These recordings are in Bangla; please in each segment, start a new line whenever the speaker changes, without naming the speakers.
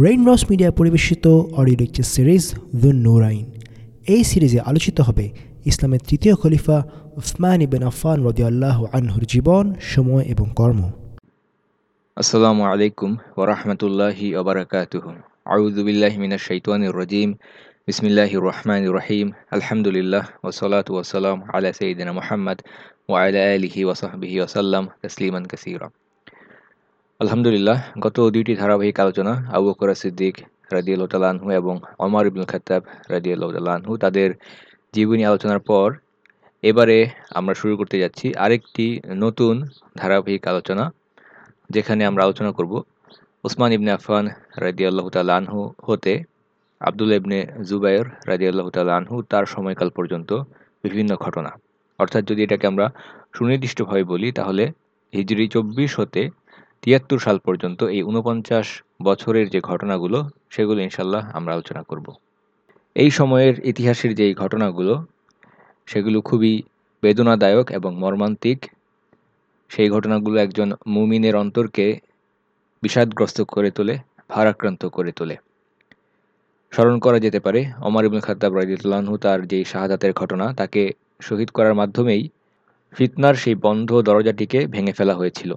রেইনড্রপস মিডিয়া পরিবেশিত অডিও লেকচার সিরিজ দ্য নোরাইন এই সিরিজে আলোচিত হবে ইসলামের তৃতীয় খলিফা উসমান ইবেন আফান রদিয়াল্লাহ আনহুর জীবন, সময় এবং কর্ম।
আসসালামু আলাইকুম ওরহমতুল্লাহি ওবরাকাতুহ আউযুবিল্লাহি মিনাশ শাইতানির রাজিম। বিসমিল্লাহির রহমানির রহিম। আলহামদুলিল্লাহ ওয়াসসালাতু ওয়াসসালাম আলা সাইয়্যিদিনা মুহাম্মদ ওয়া আলা আলিহি ওয়া সাহবিহি ওয়া সাল্লাম কাসীরা। আলহামদুলিল্লাহ, গত দুইটি ধারাবাহিক আলোচনা, আবু বকর সিদ্দিক রাদিয়াল্লাহু তাআলা আনহু এবং অমর ইবনুল খাতাব রাদিয়াল্লাহু তাআলা আনহু তাদের জীবনী আলোচনার পর এবারে আমরা শুরু করতে যাচ্ছি আরেকটি নতুন ধারাবাহিক আলোচনা, যেখানে আমরা আলোচনা করব ওসমান ইবনে আফান রাদিয়াল্লাহু তাআলা আনহু হতে আবদুল্লাহ ইবনে জুবাইর রাদিয়াল্লাহু তাআলা আনহু তার সময়কাল পর্যন্ত বিভিন্ন ঘটনা। অর্থাৎ যদি এটাকে আমরা সুনির্দিষ্টভাবে বলি, তাহলে হিজরি চব্বিশ হতে তিয়াত্তর সাল পর্যন্ত এই উনপঞ্চাশ বছরের যে ঘটনাগুলো, সেগুলো ইনশাল্লাহ আমরা আলোচনা করব। এই সময়ের ইতিহাসের যেই ঘটনাগুলো, সেগুলো খুবই বেদনাদায়ক এবং মর্মান্তিক। সেই ঘটনাগুলো একজন মুমিনের অন্তরকে বিষাদগ্রস্ত করে তোলে, ভারাক্রান্ত করে তোলে। স্মরণ করা যেতে পারে অমর ইবুল খাতাব রাজিউল্লাহু তার যেই শাহাদাতের ঘটনা, তাকে শহীদ করার মাধ্যমেই ফিতনার সেই বন্ধ দরজাটিকে ভেঙে ফেলা হয়েছিল।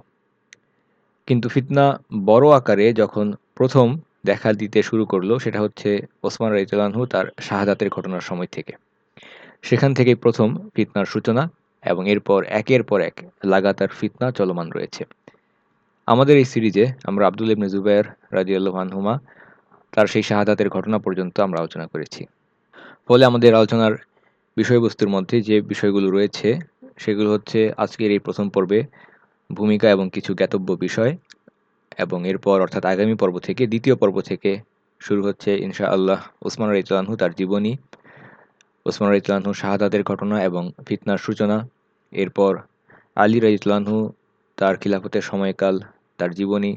কিন্তু ফিতনা বড় আকারে যখন প্রথম দেখা দিতে শুরু করল, সেটা হচ্ছে ওসমান রাইতুল্লাহু তার শাহাদাতের ঘটনার সময় থেকে। সেখান থেকেই প্রথম ফিতনার সূচনা এবং এরপর একের পর এক লাগাতার ফিতনা চলমান রয়েছে। আমাদের এই সিরিজে আমরা আব্দুল ইবনে জুবাইর রাজিউল্লাহ আনহুমা তার সেই শাহাদাতের ঘটনা পর্যন্ত আমরা আলোচনা করেছি। ফলে আমাদের আলোচনার বিষয়বস্তুর মধ্যে যে বিষয়গুলো রয়েছে, সেগুলো হচ্ছে আজকের এই প্রথম পর্বে ভূমিকা এবং কিছু জ্ঞাতব্য বিষয় এবং এরপর অর্থাৎ আগামী পর্ব থেকে, দ্বিতীয় পর্ব থেকে শুরু হচ্ছে ইনশা আল্লাহ ওসমান রাইতলানহু তার জীবনী। ওসমান রাইতলানহু শাহাদাতের ঘটনা এবং ফিতনার সূচনা। এরপর আলী রাইতলানহু তার খিলাফতের সময়কাল, তার জীবনী।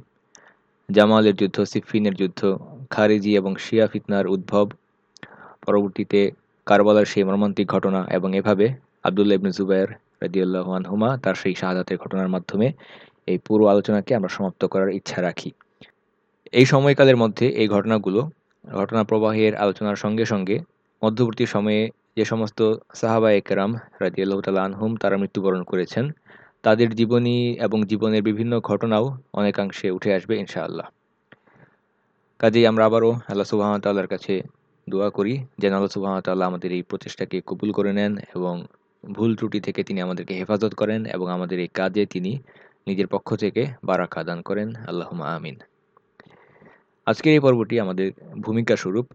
জামালের যুদ্ধ সিফিনের যুদ্ধ, খারিজি এবং শিয়া ফিতনার উদ্ভব। পরবর্তীতে কারবালার সেই মর্মান্তিক ঘটনা এবং এভাবে আবদুল্লাহ ইবনে রাদিউল্লাহ আনহুমা, তার সেই শাহাদাতের ঘটনার মাধ্যমে এই পুরো আলোচনাকে আমরা সমাপ্ত করার ইচ্ছা রাখি। এই সময়কালের মধ্যে এই ঘটনাগুলো ঘটনা প্রবাহের আলোচনার সঙ্গে সঙ্গে মধ্যবর্তী সময়ে যে সমস্ত সাহাবা একরাম রাজিয়াল্লাহ তালা আনহুম তারা মৃত্যুবরণ করেছেন, তাদের জীবনী এবং জীবনের বিভিন্ন ঘটনাও অনেকাংশে উঠে আসবে ইনশাআল্লাহ। কাজেই আমরা আবারও আল্লাহ সুবাহতাল্লাহর কাছে দোয়া করি, যেন আল্লাহ সুবাহতাল্লাহ আমাদের এই প্রচেষ্টাকে কবুল করে নেন এবং ভুল ত্রুটি থেকে তিনি আমাদেরকে হেফাজত করেন এবং আমাদের এই কাজে তিনি নিজের পক্ষ থেকে বারাকা দান করেন। আল্লাহ আমিন। আজকের এই পর্বটি আমাদের ভূমিকা স্বরূপ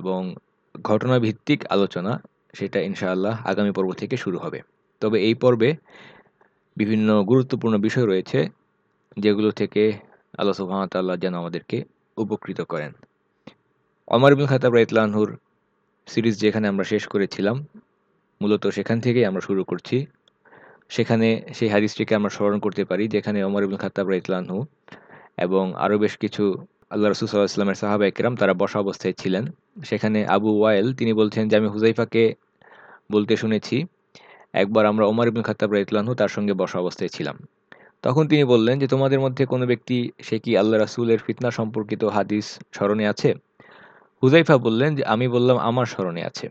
এবং ঘটনা ভিত্তিক আলোচনা, সেটা ইনশাআল্লাহ আগামী পর্ব থেকে শুরু হবে। তবে এই পর্বে বিভিন্ন গুরুত্বপূর্ণ বিষয় রয়েছে, যেগুলো থেকে আল্লাহ সুহামতাল্লাহ যেন আমাদেরকে উপকৃত করেন। অমর ইবুল খাতাব রাইতলানহুর সিরিজ যেখানে আমরা শেষ করেছিলাম মূলত সেখান থেকেই আমরা শুরু করছি। সেখানে সেই হাদিসটিকে আমরা স্মরণ করতে পারি, যেখানে অমর ইবুল খাতাব রাইতলানহু এবং আরও বেশ কিছু আল্লাহ রসুল সাল্লাহ ইসলামের সাহাবা একরাম তারা বসা অবস্থায় ছিলেন। সেখানে আবু ওয়াইল, তিনি বলছেন যে, আমি হুজাইফাকে বলতে শুনেছি, একবার আমরা ওমর ইবুল খাতাব রাইতলানহু তার সঙ্গে বসা অবস্থায় ছিলাম। তখন তিনি বললেন যে, তোমাদের মধ্যে কোনো ব্যক্তি, সে কি আল্লাহ রাসুলের ফিতনা সম্পর্কিত হাদিস স্মরণে আছে? হুজাইফা বললেন যে, আমি বললাম, আমার স্মরণে আছে।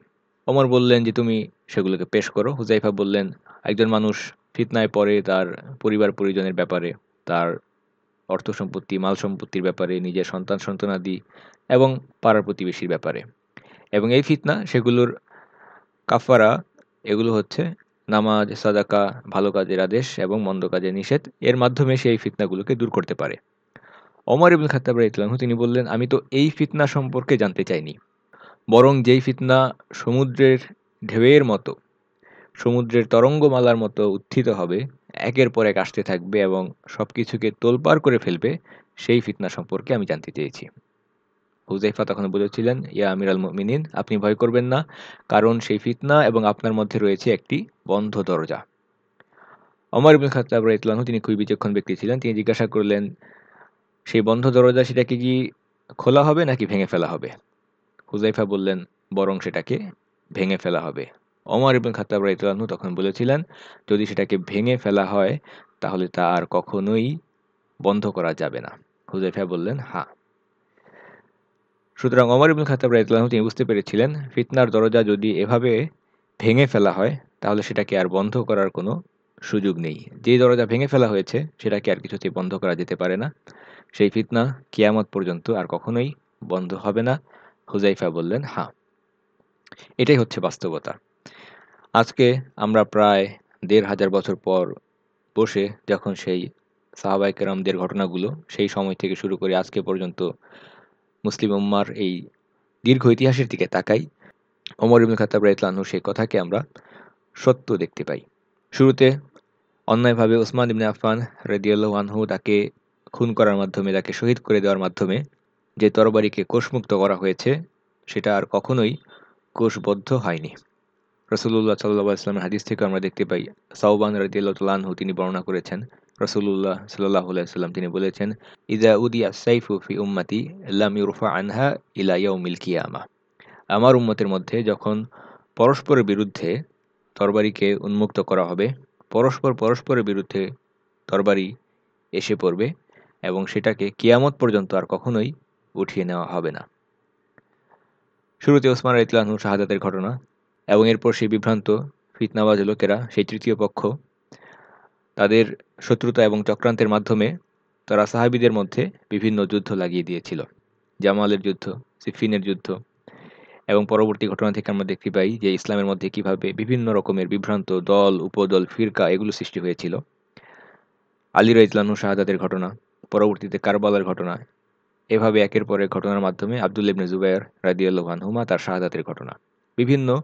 ওমর বললেন যে, তুমি সেগুলোকে পেশ করো। হুজাইফা বললেন, একজন মানুষ ফিতনায় পড়ে তার পরিবার পরিজনের ব্যাপারে, তার অর্থ সম্পত্তি, মাল সম্পত্তির ব্যাপারে, নিজের সন্তান সন্তানাদি এবং পাড়ার প্রতিবেশীর ব্যাপারে। এবং এই ফিতনা, সেগুলোর কাফারা এগুলো হচ্ছে নামাজ, সাদাকা, ভালো কাজের আদেশ এবং মন্দ কাজের নিষেধ। এর মাধ্যমে সে এই ফিতনাগুলোকে দূর করতে পারে। অমর ইবুল খাতাব ইতলামহু তিনি বললেন, আমি তো এই ফিতনা সম্পর্কে জানতে চাইনি। বরং যেই ফিতনা সমুদ্রের ঢেউয়ের মতো, সমুদ্রের তরঙ্গমালার মতো উত্থিত হবে, একের পর এক আসতে থাকবে এবং সব কিছুকে তোলপাড় করে ফেলবে, সেই ফিতনা সম্পর্কে আমি জানতে চেয়েছি। হুজাইফা তখন বলেছিলেন ইয়া আমির আল মিনিন আপনি ভয় করবেন না, কারণ সেই ফিতনা এবং আপনার মধ্যে রয়েছে একটি বন্ধ দরজা। অমর ইবুল খাতাব ইতলানহু তিনি খুবই বিচক্ষণ ব্যক্তি ছিলেন। তিনি জিজ্ঞাসা করলেন, সেই বন্ধ দরজা, সেটাকে কি খোলা হবে নাকি ভেঙে ফেলা হবে? হুজাইফা বললেন, বরং সেটাকে ভেঙে ফেলা হবে। অমর ইবুল খাতাব রাইতলানহু তখন বলেছিলেন, যদি সেটাকে ভেঙে ফেলা হয়, তাহলে তা আর কখনোই বন্ধ করা যাবে না। হুজাইফা বললেন হ্যাঁ সুতরাং অমর ইবুল খাতাব রাইতলাহ তিনি বুঝতে পেরেছিলেন, ফিতনার দরজা যদি এভাবে ভেঙে ফেলা হয়, তাহলে সেটাকে আর বন্ধ করার কোনো সুযোগ নেই। যে দরজা ভেঙে ফেলা হয়েছে, সেটাকে আর কিছুতেই বন্ধ করা যেতে পারে না। সেই ফিতনা কিয়ামত পর্যন্ত আর কখনোই বন্ধ হবে না। হুজাইফা বললেন হ্যাঁ এটাই হচ্ছে বাস্তবতা। আজকে আমরা প্রায় দেড় হাজার বছর পর বসে যখন সেই সাহাবাইকেরামদের ঘটনাগুলো সেই সময় থেকে শুরু করে আজকে পর্যন্ত মুসলিম উম্মার এই দীর্ঘ ইতিহাসের দিকে তাকাই অমর ইবুল খাতাব রাইতলানহু সেই কথাকে আমরা সত্য দেখতে পাই। শুরুতে অন্যায়ভাবে ওসমান ইবনে আফান রেদিয়াল্লাহ আনহু তাকে খুন করার মাধ্যমে, তাকে শহীদ করে দেওয়ার মাধ্যমে যে তরবারিকে কোষমুক্ত করা হয়েছে, সেটা আর কখনোই কোষবদ্ধ হয়নি। রসুল্লাহ সাল্লাহ ইসলামের হাদিস থেকে আমরা দেখতে পাই সাউবান রাজিয়াল্লাহু তিনি বর্ণনা করেছেন রসুল্লাহ সাল্লাহ সাল্লাম তিনি বলেছেন ইদা উদিয়া সাইফু ফি উম্মাতি ইউরফা আনহা ইলা ইয়াউমিল কিয়ামা। আমার উম্মতের মধ্যে যখন পরস্পরের বিরুদ্ধে তরবারিকে উন্মুক্ত করা হবে, পরস্পর পরস্পরের বিরুদ্ধে তরবারি এসে পড়বে এবং সেটাকে কিয়ামত পর্যন্ত আর কখনোই উঠিয়ে নেওয়া হবে না। শুরুতে ওসমান ইতলানহু শাহাদাতের ঘটনা এবং এরপর সেই বিভ্রান্ত ফিতনাবাজ লোকেরা, সেই তৃতীয় পক্ষ, তাদের শত্রুতা এবং চক্রান্তের মাধ্যমে তারা সাহাবিদের মধ্যে বিভিন্ন যুদ্ধ লাগিয়ে দিয়েছিল। জামালের যুদ্ধ, সিফিনের যুদ্ধ এবং পরবর্তী ঘটনা থেকে আমরা দেখতে পাই যে ইসলামের মধ্যে কীভাবে বিভিন্ন রকমের বিভ্রান্ত দল, উপদল, ফিরকা এগুলো সৃষ্টি হয়েছিল। আলির ইসলানু শাহাদাতের ঘটনা, পরবর্তীতে কারবালার ঘটনা এভাবে একের পর এক ঘটনার মাধ্যমে আবদুল ইবনে জুবাইর রাদিয়াল্লাহু আনহুমা তার শাহাদাতের ঘটনা। বিভিন্ন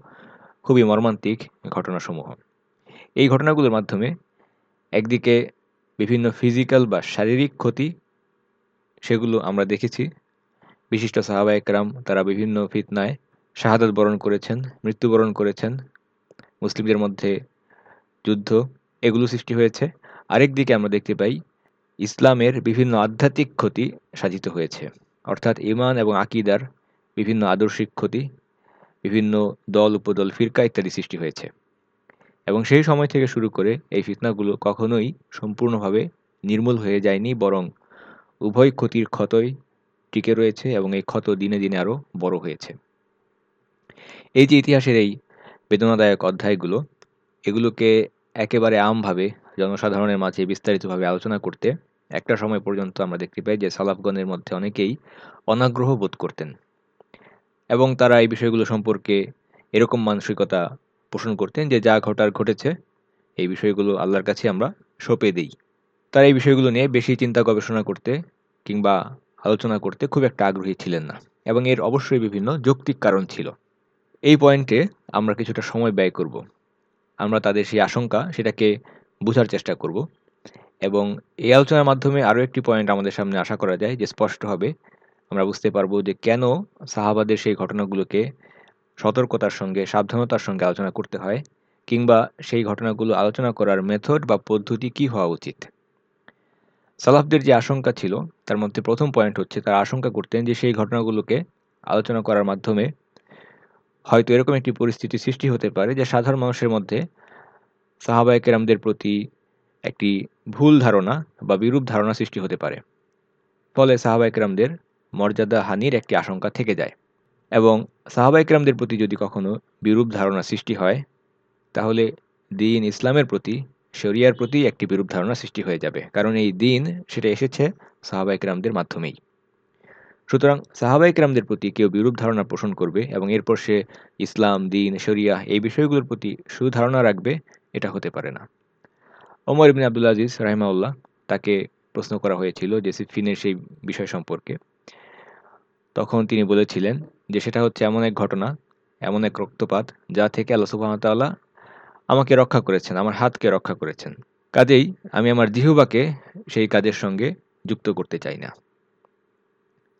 খুবই মর্মান্তিক ঘটনাসমূহ। এই ঘটনাগুলোর মাধ্যমে একদিকে বিভিন্ন ফিজিক্যাল বা শারীরিক ক্ষতি, সেগুলো আমরা দেখেছি। বিশিষ্ট সাহাবা একরাম তারা বিভিন্ন ফিতনায় শাহাদাত বরণ করেছেন, মৃত্যুবরণ করেছেন, মুসলিমদের মধ্যে যুদ্ধ, এগুলো সৃষ্টি হয়েছে। আরেক দিকে আমরা দেখতে পাই ইসলামের বিভিন্ন আধ্যাত্মিক ক্ষতি সাজিত হয়েছে। অর্থাৎ ইমান এবং আকিদার বিভিন্ন আদর্শিক ক্ষতি, বিভিন্ন দল, উপদল, ফিরকা ইত্যাদি সৃষ্টি হয়েছে। এবং সেই সময় থেকে শুরু করে এই ফিতনাগুলো কখনোই সম্পূর্ণভাবে নির্মূল হয়ে যায়নি, বরং উভয় ক্ষতির ক্ষতই টিকে রয়েছে এবং এই ক্ষত দিনে দিনে আরও বড় হয়েছে। এই যে ইতিহাসের এই বেদনাদায়ক অধ্যায়গুলো, এগুলোকে একেবারে আমভাবে জনসাধারণের মাঝে বিস্তারিতভাবে আলোচনা করতে একটা সময় পর্যন্ত আমরা দেখতে পাই যে সালাফগণের মধ্যে অনেকেই অনাগ্রহ বোধ করতেন এবং তারা এই বিষয়গুলো সম্পর্কে এরকম মানসিকতা পোষণ করতেন যে যা ঘটার ঘটেছে, এই বিষয়গুলো আল্লাহর কাছে আমরা সঁপে দিই। তারা এই বিষয়গুলো নিয়ে বেশি চিন্তা গবেষণা করতে কিংবা আলোচনা করতে খুব একটা আগ্রহী ছিলেন না এবং এর অবশ্যই বিভিন্ন যৌক্তিক কারণ ছিল। এই পয়েন্টে আমরা কিছুটা সময় ব্যয় করব। আমরা তাদের সেই আশঙ্কা, সেটাকে বোঝার চেষ্টা করব। এবং এই আলোচনার মাধ্যমে আরও একটি পয়েন্ট আমাদের সামনে আশা করা যায় যে স্পষ্ট হবে। আমরা বুঝতে পারব যে কেন সাহাবাদের সেই ঘটনাগুলোকে সতর্কতার সঙ্গে, সাবধানতার সঙ্গে আলোচনা করতে হয় কিংবা সেই ঘটনাগুলো আলোচনা করার মেথড বা পদ্ধতি কি হওয়া উচিত। সালাফদের যে আশঙ্কা ছিল, তার মধ্যে প্রথম পয়েন্ট হচ্ছে তারা আশঙ্কা করতেন যে সেই ঘটনাগুলোকে আলোচনা করার মাধ্যমে হয়তো এরকম একটি পরিস্থিতি সৃষ্টি হতে পারে যে সাধারণ মানুষের মধ্যে সাহাবায়কেরামদের প্রতি একটি ভুল ধারণা বা বিরূপ ধারণা সৃষ্টি হতে পারে। ফলে সাহাবায়কেরামদের মর্যাদা হানির একটি আশঙ্কা থেকে যায়। এবং সাহাবাইকরামদের প্রতি যদি কখনো বিরূপ ধারণা সৃষ্টি হয়, তাহলে দিন ইসলামের প্রতি, শরিয়ার প্রতি একটি বিরূপ ধারণা সৃষ্টি হয়ে যাবে। কারণ এই দিন সেটা এসেছে সাহাবাইকরামদের মাধ্যমেই। সুতরাং সাহাবাইকরামদের প্রতি কেউ বিরূপ ধারণা পোষণ করবে এবং এরপর সে ইসলাম, দিন, শরিয়া এই বিষয়গুলোর প্রতি সুধারণা রাখবে, এটা হতে পারে না। ওমর ইবিন আবদুল্লা আজিজ রাহিমাউল্লাহ তাকে প্রশ্ন করা হয়েছিল যে সিফিনের সেই বিষয় সম্পর্কে। তখন তিনি বলেছিলেন যে সেটা হচ্ছে এমন এক ঘটনা, এমন এক রক্তপাত যা থেকে আল্লাহ সুবাহতাল্লাহ আমাকে রক্ষা করেছেন, আমার হাতকে রক্ষা করেছেন। কাজেই আমি আমার জিহুবাকে সেই কাজের সঙ্গে যুক্ত করতে চাই না।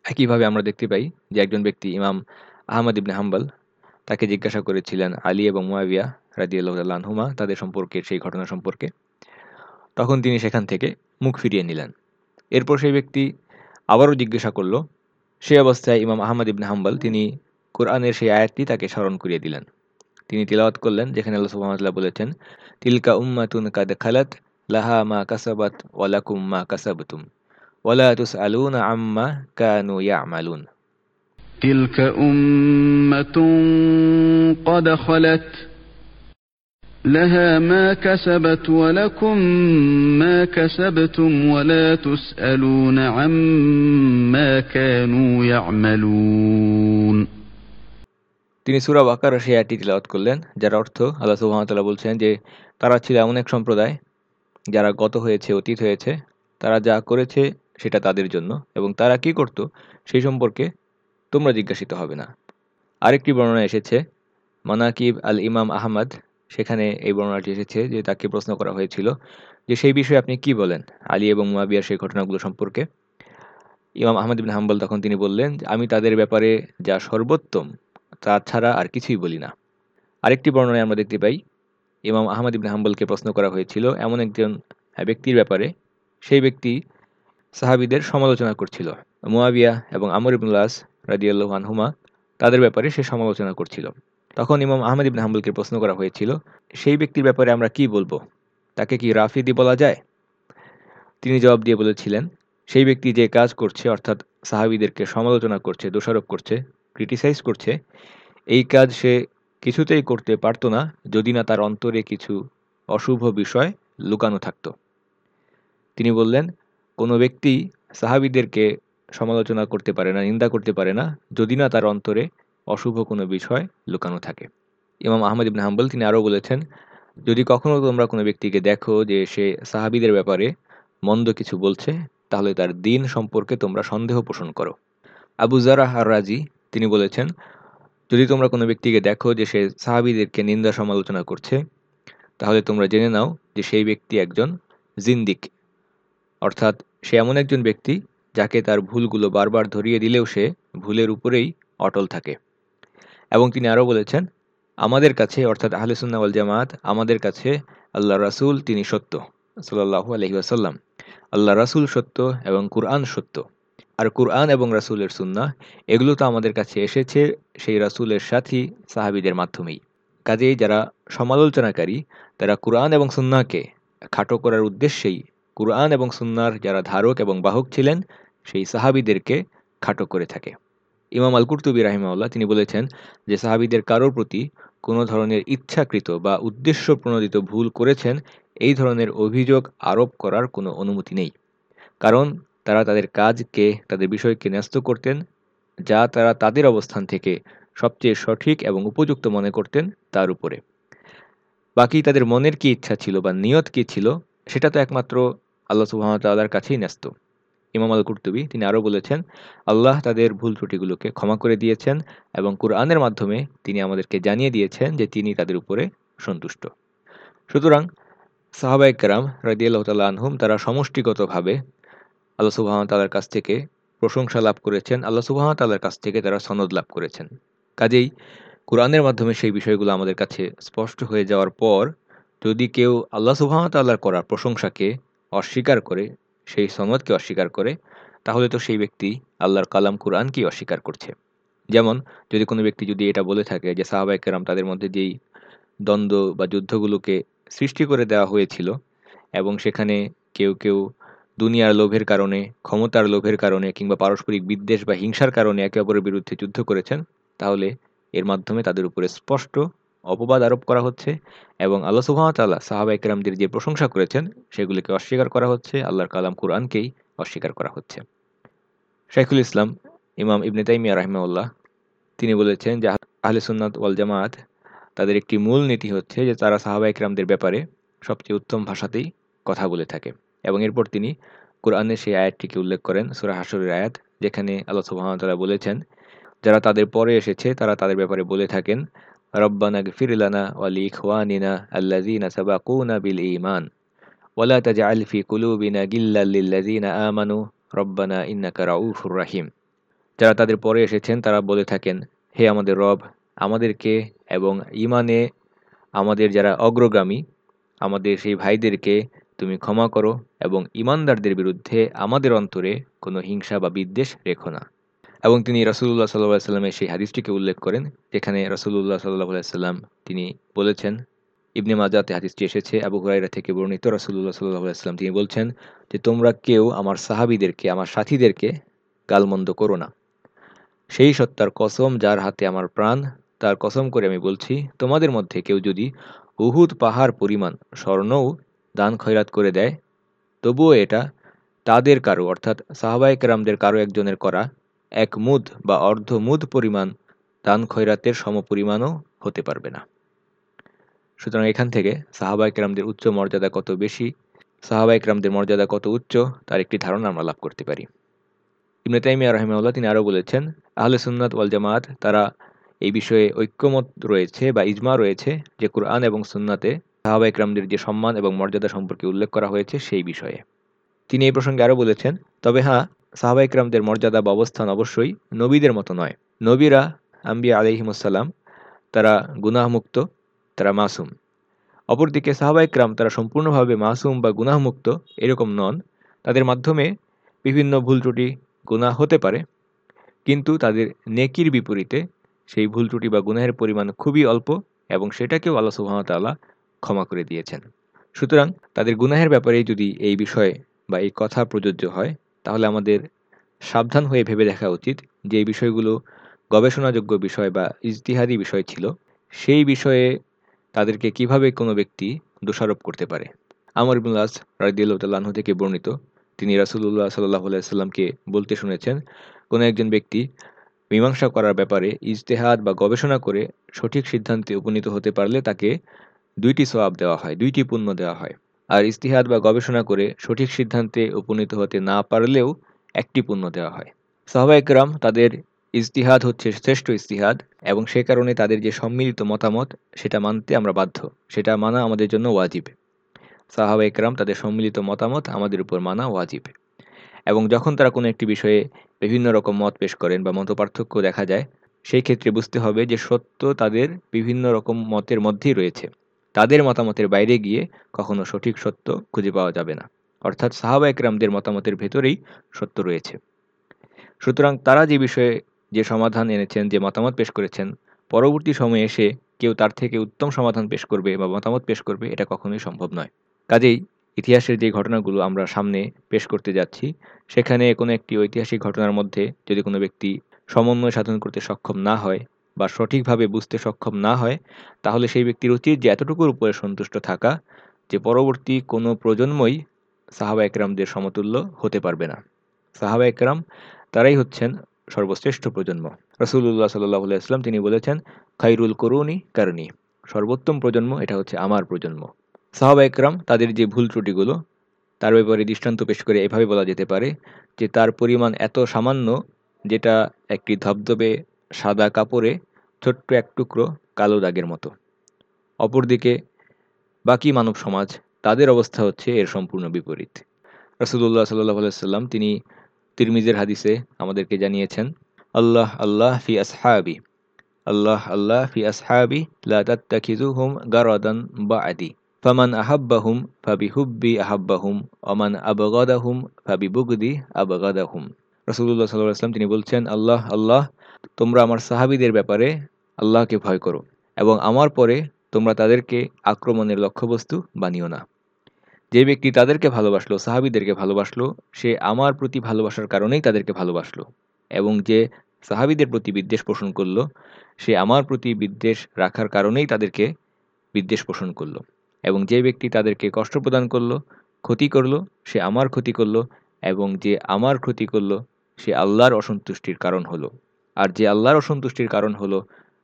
একইভাবে আমরা দেখতে পাই যে একজন ব্যক্তি ইমাম আহমদ ইবনে হাম্বাল তাকে জিজ্ঞাসা করেছিলেন আলী এবং মুয়াবিয়া রাজি আল্লাহুমা তাদের সম্পর্কে সেই ঘটনা সম্পর্কে। তখন তিনি সেখান থেকে মুখ ফিরিয়ে নিলেন এরপর সেই ব্যক্তি আবারও জিজ্ঞাসা করল সেই অবস্থায় ইমাম আহমদ ইবনে হাম্বাল তিনি কোরআনের সেই আয়াতটি তাকে স্মরণ করিয়ে দিলেন তিনি তিলাওয়াত করলেন যেখানে আল্লাহ সুহামতাল্লাহ বলেছেন তিলকা উম্মাতুন কাদ খালাত লাহা মা কাসাবাত ওয়ালাকুম মা কাসাবতুম ওয়ালা তুস আলুন আম্মা কানু ইয়ামালুন
تلك أمة قد خلت لها ما كسبت ولكم ما كسبتم ولا تسألون عما كانوا يعملون
তিনি সুরা বাকার সেই আয়াতটি তিলাওয়াত করলেন যার অর্থ আল্লাহ সুবহানাহু বলছেন যে তারা ছিল এমন এক সম্প্রদায় যারা গত হয়েছে অতীত হয়েছে তারা যা করেছে সেটা তাদের জন্য এবং তারা কি করত সেই সম্পর্কে তোমরা জিজ্ঞাসিত হবে না আরেকটি বর্ণনা এসেছে মানাকিব আল ইমাম আহমদ সেখানে এই বর্ণনাটি এসেছে যে তাকে প্রশ্ন করা হয়েছিল যে সেই বিষয়ে আপনি কি বলেন? আলী এবং মুয়াবিয়ার সেই ঘটনাগুলো সম্পর্কে। ইমাম আহমদ বিন হাম্বল তখন তিনি বললেন, আমি তাদের ব্যাপারে যা সর্বোত্তম, তা ছাড়া আর কিছুই বলি না। আরেকটি বর্ণনায় আমরা দেখতে পাই, ইমাম আহমদ ইবিন হাম্বলকে প্রশ্ন করা হয়েছিল এমন একজন ব্যক্তির ব্যাপারে। সেই ব্যক্তি সাহাবিদের সমালোচনা করছিল। মুয়াবিয়া এবং আমর ইবনুল্লাস রাজিয়াল্লাহ আনহুমা তাদের ব্যাপারে সে সমালোচনা করছিল। তখন ইমাম আহমেদ ইবিন হাম্বলকে প্রশ্ন করা হয়েছিল, সেই ব্যক্তির ব্যাপারে আমরা কি বলব? তাকে কি রাফিদি বলা যায়? তিনি জবাব দিয়ে বলেছিলেন, সেই ব্যক্তি যে কাজ করছে, অর্থাৎ সাহাবিদেরকে সমালোচনা করছে, দোষারোপ করছে, ক্রিটিসাইজ করছে, এই কাজ সে কিছুতেই করতে পারতো না, যদি না তার অন্তরে কিছু অশুভ বিষয় লুকানো থাকত। তিনি বললেন, কোনো ব্যক্তি সাহাবিদেরকে সমালোচনা করতে পারে না, নিন্দা করতে পারে না, যদি না তার অন্তরে অশুভ কোনো বিষয় লুকানো থাকে। ইমাম আহমদ ইবন হাম্বল তিনি আরও বলেছেন, যদি কখনো তোমরা কোনো ব্যক্তিকে দেখো যে সে সাহাবিদের ব্যাপারে মন্দ কিছু বলছে, তাহলে তার দিন সম্পর্কে তোমরা সন্দেহ পোষণ করো। আবু জারাহার রাজি তিনি বলেছেন, যদি তোমরা কোনো ব্যক্তিকে দেখো যে সে সাহাবিদেরকে নিন্দা সমালোচনা করছে, তাহলে তোমরা জেনে নাও যে সেই ব্যক্তি একজন জিন্দিক। অর্থাৎ সে এমন একজন ব্যক্তি যাকে তার ভুলগুলো বারবার ধরিয়ে দিলেও সে ভুলের উপরেই অটল থাকে। এবং তিনি আরও বলেছেন, আমাদের কাছে, অর্থাৎ আহলেসুন্নাওয়াল জামাত, আমাদের কাছে আল্লাহ রাসুল, তিনি সত্য। সাল্লাহু আলহি আসাল্লাম আল্লাহ রাসুল সত্য এবং কুরআন সত্য। আর কুরআন এবং রাসুলের সুন্না এগুলো তো আমাদের কাছে এসেছে সেই রাসুলের সাথী সাহাবিদের মাধ্যমেই। কাজেই যারা সমালোচনাকারী, তারা কুরআন এবং সুন্নাকে খাটো করার উদ্দেশ্যেই কুরআন এবং সুন্নার যারা ধারক এবং বাহক ছিলেন, সেই সাহাবিদেরকে খাটো করে থাকে। ইমাম আল কুর্তুবি রাহিমাউল্লাহ তিনি বলেছেন যে সাহাবিদের কারোর প্রতি কোনো ধরনের ইচ্ছাকৃত বা উদ্দেশ্য প্রণোদিত ভুল করেছেন, এই ধরনের অভিযোগ আরোপ করার কোনো অনুমতি নেই। কারণ তারা তাদের কাজকে, তাদের বিষয়কে ন্যস্ত করতেন, যা তারা তাদের অবস্থান থেকে সবচেয়ে সঠিক এবং উপযুক্ত মনে করতেন তার উপরে। বাকি তাদের মনের কি ইচ্ছা ছিল বা নিয়ত কি ছিল, সেটা তো একমাত্র আল্লাহ সুহামতাল্লাহর কাছেই ন্যস্ত। ইমাম আল কুর্তুবি তিনি আরও বলেছেন, আল্লাহ তাদের ভুল ত্রুটিগুলোকে ক্ষমা করে দিয়েছেন এবং কুরআনের মাধ্যমে তিনি আমাদেরকে জানিয়ে দিয়েছেন যে তিনি তাদের উপরে সন্তুষ্ট। সুতরাং সাহাবাইক কারাম রাজিয়াল্লাহ তাল্লাহ আনহুম তারা সমষ্টিগতভাবে আল্লাহ সুবাহতাল্লার কাছ থেকে প্রশংসা লাভ করেছেন, আল্লাহ সুবাহতাল্লার কাছ থেকে তারা সনদ লাভ করেছেন। কাজেই কোরআনের মাধ্যমে সেই বিষয়গুলো আমাদের কাছে স্পষ্ট হয়ে যাওয়ার পর যদি কেউ আল্লাহ সুবাহতাল্লার করা প্রশংসাকে অস্বীকার করে সেই সনদকে অস্বীকার করে, তাহলে তো সেই ব্যক্তি আল্লাহর কালাম কোরআনকেই অস্বীকার করছে। যেমন, যদি কোনো ব্যক্তি যদি এটা বলে থাকে যে সাহাবাইকেরাম তাদের মধ্যে যেই দ্বন্দ্ব বা যুদ্ধগুলোকে সৃষ্টি করে দেওয়া হয়েছিল এবং সেখানে কেউ কেউ দুনিয়ার লোভের কারণে, ক্ষমতার লোভের কারণে কিংবা পারস্পরিক বিদ্বেষ বা হিংসার কারণে একে অপরের বিরুদ্ধে যুদ্ধ করেছেন, তাহলে এর মাধ্যমে তাদের উপরে স্পষ্ট অপবাদ আরোপ করা হচ্ছে এবং আল্লাহ সুহামতাল্লাহ সাহাবা একরামদের যে প্রশংসা করেছেন, সেগুলিকে অস্বীকার করা হচ্ছে। আল্লাহর কালাম কোরআনকেই অস্বীকার করা হচ্ছে। শাইখুল ইসলাম, ইমাম ইবনে তাইমিয়া রাহমাউল্লাহ তিনি বলেছেন যে আহলে সুন্নাত ওয়াল জামাত তাদের একটি মূল নীতি হচ্ছে যে তারা সাহাবা একরামদের ব্যাপারে সবচেয়ে উত্তম ভাষাতেই কথা বলে থাকে এবং এরপর তিনি কোরআনের সেই আয়াতটিকে উল্লেখ করেন, সুরা হাসরের আয়াত, যেখানে আল্লাহ সুবাহতাল্লাহ বলেছেন, যারা তাদের পরে এসেছে তারা তাদের ব্যাপারে বলে থাকেন রব্বানা ফিরলানা ওয়ালি ইখওয়ানিনা আল্লাযীনা সাবাকুনা বিল ঈমান ওয়ালা তাজআল ফি কুলুবিনা গিল্লাল লিল্লাযীনা আমানু রব্বানা ইন্নাকা রাউফুর রাহিম যারা তাদের পরে এসেছেন, তারা বলে থাকেন, হে আমাদের রব, আমাদেরকে এবং ইমানে আমাদের যারা অগ্রগামী, আমাদের সেই ভাইদেরকে তুমি ক্ষমা করো এবং ইমানদারদের বিরুদ্ধে আমাদের অন্তরে কোনো হিংসা বা বিদ্বেষ রেখো না। এবং তিনি রসুল্লাহ সাল্লাহ সাল্লামের সেই হাদিসটিকে উল্লেখ করেন, যেখানে রাসুল্লাহ সাল্লাহ সাল্লাম তিনি বলেছেন, ইবনে মাজাতে হাদিসটি এসেছে, আবু হুরাইরা থেকে বর্ণিত রসুল্লাহ সাল্লাহ সাল্লাম তিনি বলছেন যে, তোমরা কেউ আমার সাহাবিদেরকে, আমার সাথীদেরকে গালমন্দ করো না। সেই সত্তার কসম যার হাতে আমার প্রাণ, তার কসম করে আমি বলছি, তোমাদের মধ্যে কেউ যদি উহুদ পাহাড় পরিমাণ স্বর্ণও দান খয়রাত করে দেয়, তবুও এটা তাদের কারও, অর্থাৎ সাহাবায়ে কেরামদের কারও একজনের করা এক মুদ বা অর্ধ মুদ পরিমাণ দান খয়রাতের সমপরিমাণও হতে পারবে না। সুতরাং এখান থেকে সাহাবায়ে কেরামদের উচ্চ মর্যাদা কত বেশি সাহাবায়ে কেরামদের মর্যাদা কত উচ্চ, তার একটি ধারণা আমরা লাভ করতে পারি। ইবনে তাইমিয়া রহিমাউল্লাহ তিনি আরও বলেছেন, আহলে সুন্নাত ওয়াল জামাত তারা এই বিষয়ে ঐক্যমত রয়েছে বা ইজমা রয়েছে যে কুরআন এবং সুন্নাতে সাহাবা ইকরামদের যে সম্মান এবং মর্যাদা সম্পর্কে উল্লেখ করা হয়েছে সেই বিষয়ে। তিনি এই প্রসঙ্গে আরও বলেছেন, তবে হ্যাঁ সাহাবা ইকরামদের মর্যাদা বা অবস্থান অবশ্যই নবীদের মতো নয়। নবীরা আম্বিয়া আলহিমসাল্লাম তারা গুনাহমুক্ত, তারা মাসুম। অপরদিকে সাহাবা ইকরাম তারা সম্পূর্ণভাবে মাসুম বা গুনাহমুক্ত এরকম নন। তাদের মাধ্যমে বিভিন্ন ভুল ত্রুটি, গুনাহ হতে পারে, কিন্তু তাদের নেকির বিপরীতে সেই ভুল ত্রুটি বা গুনাহের পরিমাণ খুবই অল্প এবং সেটাকেও আল্লাহ সুহামতাল্লাহ ক্ষমা করে দিয়েছেন। সুতরাং তাদের গুনাহের ব্যাপারে যদি এই বিষয়ে বা এই কথা প্রযোজ্য হয় তাহলে আমাদের সাবধান হয়ে ভেবে দেখা উচিত যে বিষয়গুলো গবেষণাযোগ্য বিষয় বা ইজতিহাদি বিষয় ছিল, সেই বিষয়ে তাদেরকে কীভাবে কোনো ব্যক্তি দোষারোপ করতে পারে। আমর ইবুল্লাস রাজিউল্লাহ থেকে বর্ণিত, তিনি রাসুল্লাহ সাল্লাহ আলাইসাল্লামকে বলতে শুনেছেন, কোনো একজন ব্যক্তি মীমাংসা করার ব্যাপারে ইজতেহাদ বা গবেষণা করে সঠিক সিদ্ধান্তে উপনীত হতে পারলে তাকে দুইটি সোয়াব দেওয়া হয়, দুইটি পুণ্য দেওয়া হয়। আর ইস্তিহাদ বা গবেষণা করে সঠিক সিদ্ধান্তে উপনীত হতে না পারলেও একটি পুণ্য দেওয়া হয়। সাহবা একরাম তাদের ইজতিহাদ হচ্ছে শ্রেষ্ঠ ইস্তিহাদ এবং সে কারণে তাদের যে সম্মিলিত মতামত সেটা মানতে আমরা বাধ্য, সেটা মানা আমাদের জন্য ওয়াজিব। সাহাবা একরাম তাদের সম্মিলিত মতামত আমাদের উপর মানা ওয়াজিব এবং যখন তারা কোনো একটি বিষয়ে বিভিন্ন রকম মত পেশ করেন বা মত পার্থক্য দেখা যায়, সেই ক্ষেত্রে বুঝতে হবে যে সত্য তাদের বিভিন্ন রকম মতের মধ্যেই রয়েছে। তাদের মতামতের বাইরে গিয়ে কখনো সঠিক সত্য খুঁজে পাওয়া যাবে না। অর্থাৎ সাহাবা একরামদের মতামতের ভেতরেই সত্য রয়েছে। সুতরাং তারা যে বিষয়ে যে সমাধান এনেছেন, যে মতামত পেশ করেছেন, পরবর্তী সময়ে এসে কেউ তার থেকে উত্তম সমাধান পেশ করবে বা মতামত পেশ করবে, এটা কখনোই সম্ভব নয়। কাজেই ইতিহাসের যে ঘটনাগুলো আমরা সামনে পেশ করতে যাচ্ছি, সেখানে কোনো একটি ঐতিহাসিক ঘটনার মধ্যে যদি কোনো ব্যক্তি সমন্বয় সাধন করতে সক্ষম না হয় বা সঠিকভাবে বুঝতে সক্ষম না হয়, তাহলে সেই ব্যক্তির উচিত যে এতটুকুর উপরে সন্তুষ্ট থাকা যে পরবর্তী কোনো প্রজন্মই সাহাবা একরামদের সমতুল্য হতে পারবে না। সাহাবা একরাম তারাই হচ্ছেন সর্বশ্রেষ্ঠ প্রজন্ম। রসুল্লাহ সাল্লাহ ইসলাম তিনি বলেছেন খাইরুল করুনি কারণী সর্বোত্তম প্রজন্ম এটা হচ্ছে আমার প্রজন্ম। সাহাবা একরাম তাদের যে ভুল ত্রুটিগুলো, তার ব্যাপারে দৃষ্টান্ত পেশ করে এভাবে বলা যেতে পারে যে তার পরিমাণ এত সামান্য যেটা একটি ধবধবে সাদা কাপড়ে ছোট্ট এক টুকরো কালো দাগের মতো। অপরদিকে বাকি মানব সমাজ তাদের অবস্থা হচ্ছে এর সম্পূর্ণ বিপরীত। রসুল্লাহ সাল্লাহ সাল্লাম তিনি তিরমিজের হাদিসে আমাদেরকে জানিয়েছেন, আল্লাহ আল্লাহ ফি আসহাবি, আল্লাহ আল্লাহ ফি আসহাবি, লা তাত্তাখিযুহুম গারাদান বা'দি, ফামান আহাব্বাহুম ফাবিহুব্বি আহাব্বাহুম অমান আবগাদাহুম ফাবিবুগদি আবগাদাহুম। রসুল্লাহ সাল্লাহ আসলাম তিনি বলছেন, আল্লাহ আল্লাহ তোমরা আমার সাহাবিদের ব্যাপারে আল্লাহকে ভয় করো এবং আমার পরে তোমরা তাদেরকে আক্রমণের লক্ষ্যবস্তু বানিও না। যে ব্যক্তি তাদেরকে ভালোবাসলো, সাহাবিদেরকে ভালোবাসলো, সে আমার প্রতি ভালোবাসার কারণেই তাদেরকে ভালোবাসলো এবং যে সাহাবিদের প্রতি বিদ্বেষ পোষণ করল, সে আমার প্রতি বিদ্বেষ রাখার কারণেই তাদেরকে বিদ্বেষ পোষণ করল এবং যে ব্যক্তি তাদেরকে কষ্ট প্রদান করল, ক্ষতি করল, সে আমার ক্ষতি করল এবং যে আমার ক্ষতি করল, সে আল্লাহর অসন্তুষ্টির কারণ হলো। আর যে আল্লাহর অসন্তুষ্টির কারণ হলো,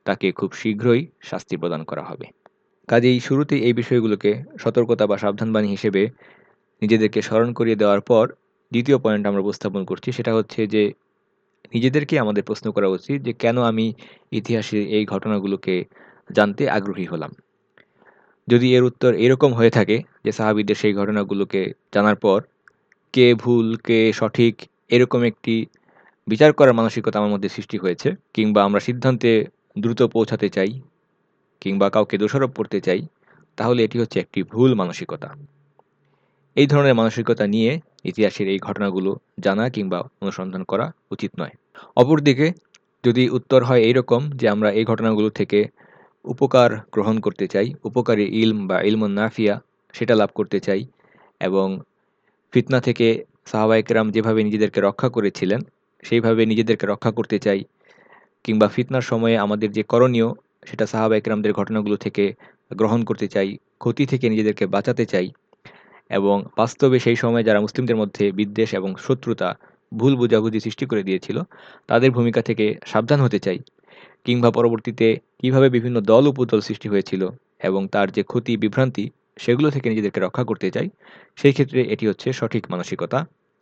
তাকে খুব শীঘ্রই শাস্তি প্রদান করা হবে। কাজেই শুরুতে এই বিষয়গুলোকে সতর্কতা বা সাবধানবাণী হিসেবে নিজেদেরকে স্মরণ করিয়ে দেওয়ার পর দ্বিতীয় পয়েন্ট আমরা উপস্থাপন করছি, সেটা হচ্ছে যে নিজেদেরকে আমাদের প্রশ্ন করা উচিত যে কেন আমি ইতিহাসের এই ঘটনাগুলোকে জানতে আগ্রহী হলাম। যদি এর উত্তর এরকম হয়ে থাকে যে সাহাবিদের সেই ঘটনাগুলোকে জানার পর কে ভুল, কে সঠিক এরকম একটি বিচার করার মানসিকতা আমার মধ্যে সৃষ্টি হয়েছে, কিংবা আমরা সিদ্ধান্তে দ্রুত পৌঁছাতে চাই, কিংবা কাউকে দোষারোপ করতে চাই, তাহলে এটি হচ্ছে একটি ভুল মানসিকতা। এই ধরনের মানসিকতা নিয়ে ইতিহাসের এই ঘটনাগুলো জানা কিংবা অনুসন্ধান করা উচিত নয়। অপরদিকে, যদি উত্তর হয় এইরকম যে আমরা এই ঘটনাগুলো থেকে উপকার গ্রহণ করতে চাই, উপকারী ইলম বা ইলম নাফিয়া সেটা লাভ করতে চাই, এবং ফিতনা থেকে সাহাবাইকরাম যেভাবে নিজেদেরকে রক্ষা করেছিলেন সেইভাবে নিজেদেরকে রক্ষা করতে চাই কিংবা ফিতনার সময়ে আমাদের যে করণীয়, সেটা সাহাবা একরামদের ঘটনাগুলো থেকে গ্রহণ করতে চাই, ক্ষতি থেকে নিজেদেরকে বাঁচাতে চাই এবং বাস্তবে সেই সময় যারা মুসলিমদের মধ্যে বিদ্বেষ এবং শত্রুতা, ভুল বোঝাবুঝি সৃষ্টি করে দিয়েছিল, তাদের ভূমিকা থেকে সাবধান হতে চাই কিংবা পরবর্তীতে কীভাবে বিভিন্ন দল উপদল সৃষ্টি হয়েছিল এবং তার যে ক্ষতি, বিভ্রান্তি, সেগুলো থেকে নিজেদেরকে রক্ষা করতে চাই, সেই ক্ষেত্রে এটি হচ্ছে সঠিক মানসিকতা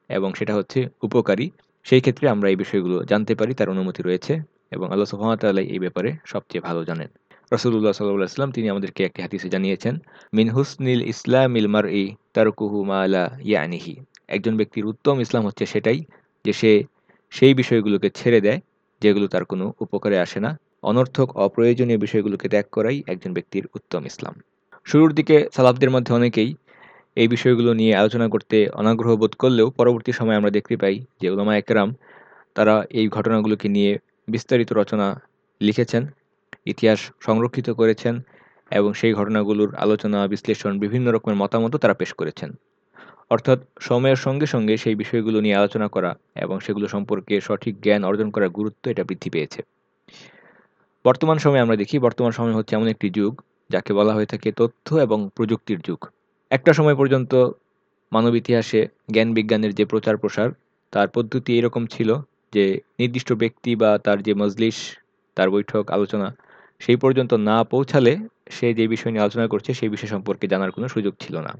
এবং সেটা হচ্ছে উপকারী সেই ক্ষেত্রে আমরা এই বিষয়গুলো জানতে পারি, তার অনুমতি রয়েছে এবং আল্লাহ সুহামতাল্লাহ এই ব্যাপারে সবচেয়ে ভালো জানেন। রসুল্লাহ সাল্লাহ আসলাম তিনি আমাদেরকে একটি হাতিসে জানিয়েছেন, মিন হুসনিল ইসলাম ইলমার ই তারকুহু মালা ইয়ানিহি। একজন ব্যক্তির উত্তম ইসলাম হচ্ছে সেটাই যে সে সেই বিষয়গুলোকে ছেড়ে দেয়, যেগুলো তার কোনো উপকারে আসে না। অনর্থক, অপ্রয়োজনীয় বিষয়গুলোকে ত্যাগ করাই একজন ব্যক্তির উত্তম ইসলাম। শুরুর দিকে সালাফদের মধ্যে অনেকেই এই বিষয়গুলো নিয়ে আলোচনা করতে অনাগ্রহ বোধ করলেও পরবর্তী সময় আমরা দেখতে পাই যে উলামা একরাম তারা এই ঘটনাগুলোকে নিয়ে বিস্তারিত রচনা লিখেছেন, ইতিহাস সংরক্ষিত করেছেন এবং সেই ঘটনাগুলোর আলোচনা, বিশ্লেষণ বিভিন্ন রকমের মতামতও তারা পেশ করেছেন। অর্থাৎ সময়ের সঙ্গে সঙ্গে সেই বিষয়গুলো নিয়ে আলোচনা করা এবং সেগুলো সম্পর্কে সঠিক জ্ঞান অর্জন করার গুরুত্ব এটা বৃদ্ধি পেয়েছে। বর্তমান সময়ে আমরা দেখি, বর্তমান সময় হচ্ছে এমন একটি যুগ যাকে বলা হয়ে থাকে তথ্য এবং প্রযুক্তির যুগ। একটা সময় পর্যন্ত মানব ইতিহাসে জ্ঞান বিজ্ঞানের যে প্রচার প্রসার, তার পদ্ধতি এরকম ছিল যে নির্দিষ্ট ব্যক্তি বা তার যে মজলিস, তার বৈঠক, আলোচনা, সেই পর্যন্ত না পৌঁছালে সে যে বিষয় নিয়ে আলোচনা করছে, সেই বিষয় সম্পর্কে জানার কোনো সুযোগ ছিল না।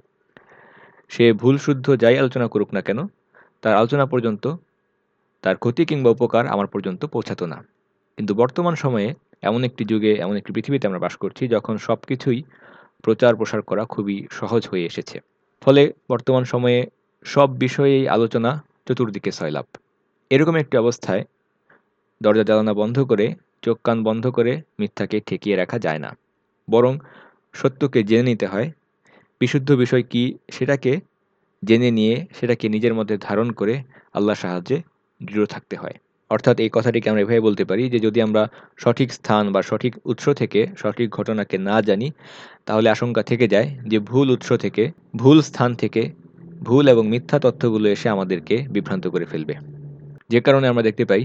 সে ভুল শুদ্ধ যাই আলোচনা করুক না কেন, তার আলোচনা পর্যন্ত, তার ক্ষতি কিংবা উপকার আমার পর্যন্ত পৌঁছাতো না। কিন্তু বর্তমান সময়ে এমন একটি যুগে, এমন একটি পৃথিবীতে আমরা বাস করছি, যখন সব কিছুই প্রচার প্রসার করা খুবই সহজ হয়ে এসেছে। ফলে বর্তমান সময়ে সব বিষয়েই আলোচনা চতুর্দিকে সয়লাভ এরকম একটি অবস্থায় দরজা জ্বালানা বন্ধ করে, চোখ কান বন্ধ করে মিথ্যাকে ঠেকিয়ে রাখা যায় না। বরং সত্যকে জেনে নিতে হয়, বিশুদ্ধ বিষয় কি সেটাকে জেনে নিয়ে সেটাকে নিজের মধ্যে ধারণ করে আল্লাহ সাহায্যে দৃঢ় থাকতে হয়। অর্থাৎ এই কথাটিকে আমরা এভাবে বলতে পারি যে যদি আমরা সঠিক স্থান বা সঠিক উৎস থেকে সঠিক ঘটনাকে না জানি, তাহলে আশঙ্কা থেকে যায় যে ভুল উৎস থেকে, ভুল স্থান থেকে ভুল এবং মিথ্যা তথ্যগুলো এসে আমাদেরকে বিভ্রান্ত করে ফেলবে। যে কারণে আমরা দেখতে পাই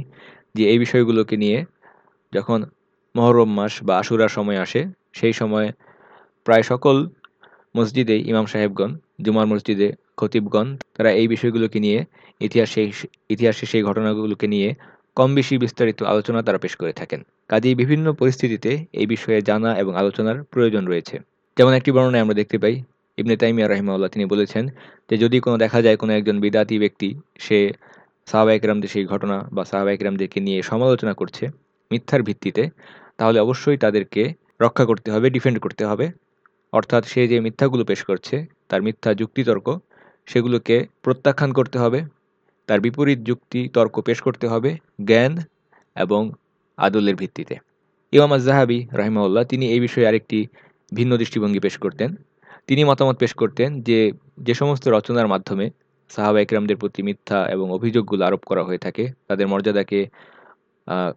যে এই বিষয়গুলোকে নিয়ে যখন মহরম মাস বা আশুরার সময় আসে, সেই সময় প্রায় সকল মসজিদে ইমাম সাহেবগণ, জুমার মসজিদে খতিবগণ, তারা এই বিষয়গুলোকে নিয়ে ইতিহাসে ইতিহাসে সেই ঘটনাগুলোকে নিয়ে কম বেশি বিস্তারিত আলোচনা তারা পেশ করে থাকেন। কাজেই বিভিন্ন পরিস্থিতিতে এই বিষয়ে জানা এবং আলোচনার প্রয়োজন রয়েছে। যেমন একটি বর্ণনায় আমরা দেখতে পাই, ইবনে তাইমিয়া রাহিমাউল্লাহ তিনি বলেছেন যে, যদি কোনো দেখা যায় কোনো একজন বিদাতি ব্যক্তি, সে সাহাবা একরামদের সেই ঘটনা বা সাহাবা একরামদেরকে নিয়ে সমালোচনা করছে মিথ্যার ভিত্তিতে, তাহলে অবশ্যই তাদেরকে রক্ষা করতে হবে ডিফেন্ড করতে হবে। অর্থাৎ সে যে মিথ্যাগুলো পেশ করছে, তার মিথ্যা যুক্তিতর্ক, সেগুলোকে প্রত্যাখ্যান করতে হবে। তার বিপরীত যুক্তি তর্ক পেশ করতে হবে জ্ঞান এবং আদলের ভিত্তিতে। ইমাম আজাহাবি রাহিমাউল্লাহ তিনি এই বিষয়ে আরেকটি ভিন্ন দৃষ্টিভঙ্গি পেশ করতেন। তিনি মতামত পেশ করতেন যে যে সমস্ত রচনার মাধ্যমে সাহাবা একরামদের প্রতি মিথ্যা এবং অভিযোগগুলো আরোপ করা হয়ে থাকে, তাদের মর্যাদাকে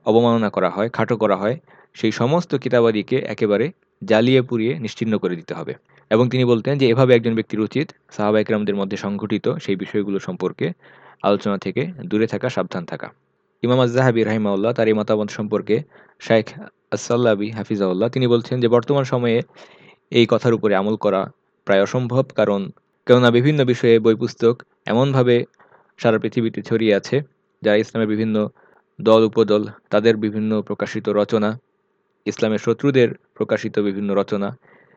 অবমাননা করা হয়, খাটো করা হয়, সেই সমস্ত কিতাবাদিকে একেবারে জ্বালিয়ে পুড়িয়ে নিশ্চিন্ন করে দিতে হবে। এবং তিনি বলতেন যে, এভাবে একজন ব্যক্তির উচিত সাহাবা একরামদের মধ্যে সংঘটিত সেই বিষয়গুলো সম্পর্কে আলোচনা থেকে দূরে থাকা, সাবধান থাকা। ইমাম আজাহাবি রাহিমাউল্লাহ তার এই মতামত সম্পর্কে শাইখ আসাল্লাবি হাফিজাউল্লাহ তিনি বলছেন যে, বর্তমান সময়ে এই কথার উপরে আমল করা প্রায় অসম্ভব কারণ কেননা বিভিন্ন বিষয়ে বই পুস্তক এমনভাবে সারা পৃথিবীতে ছড়িয়ে আছে যারা ইসলামের বিভিন্ন দল, উপদল, তাদের বিভিন্ন প্রকাশিত রচনা, ইসলামের শত্রুদের প্রকাশিত বিভিন্ন রচনা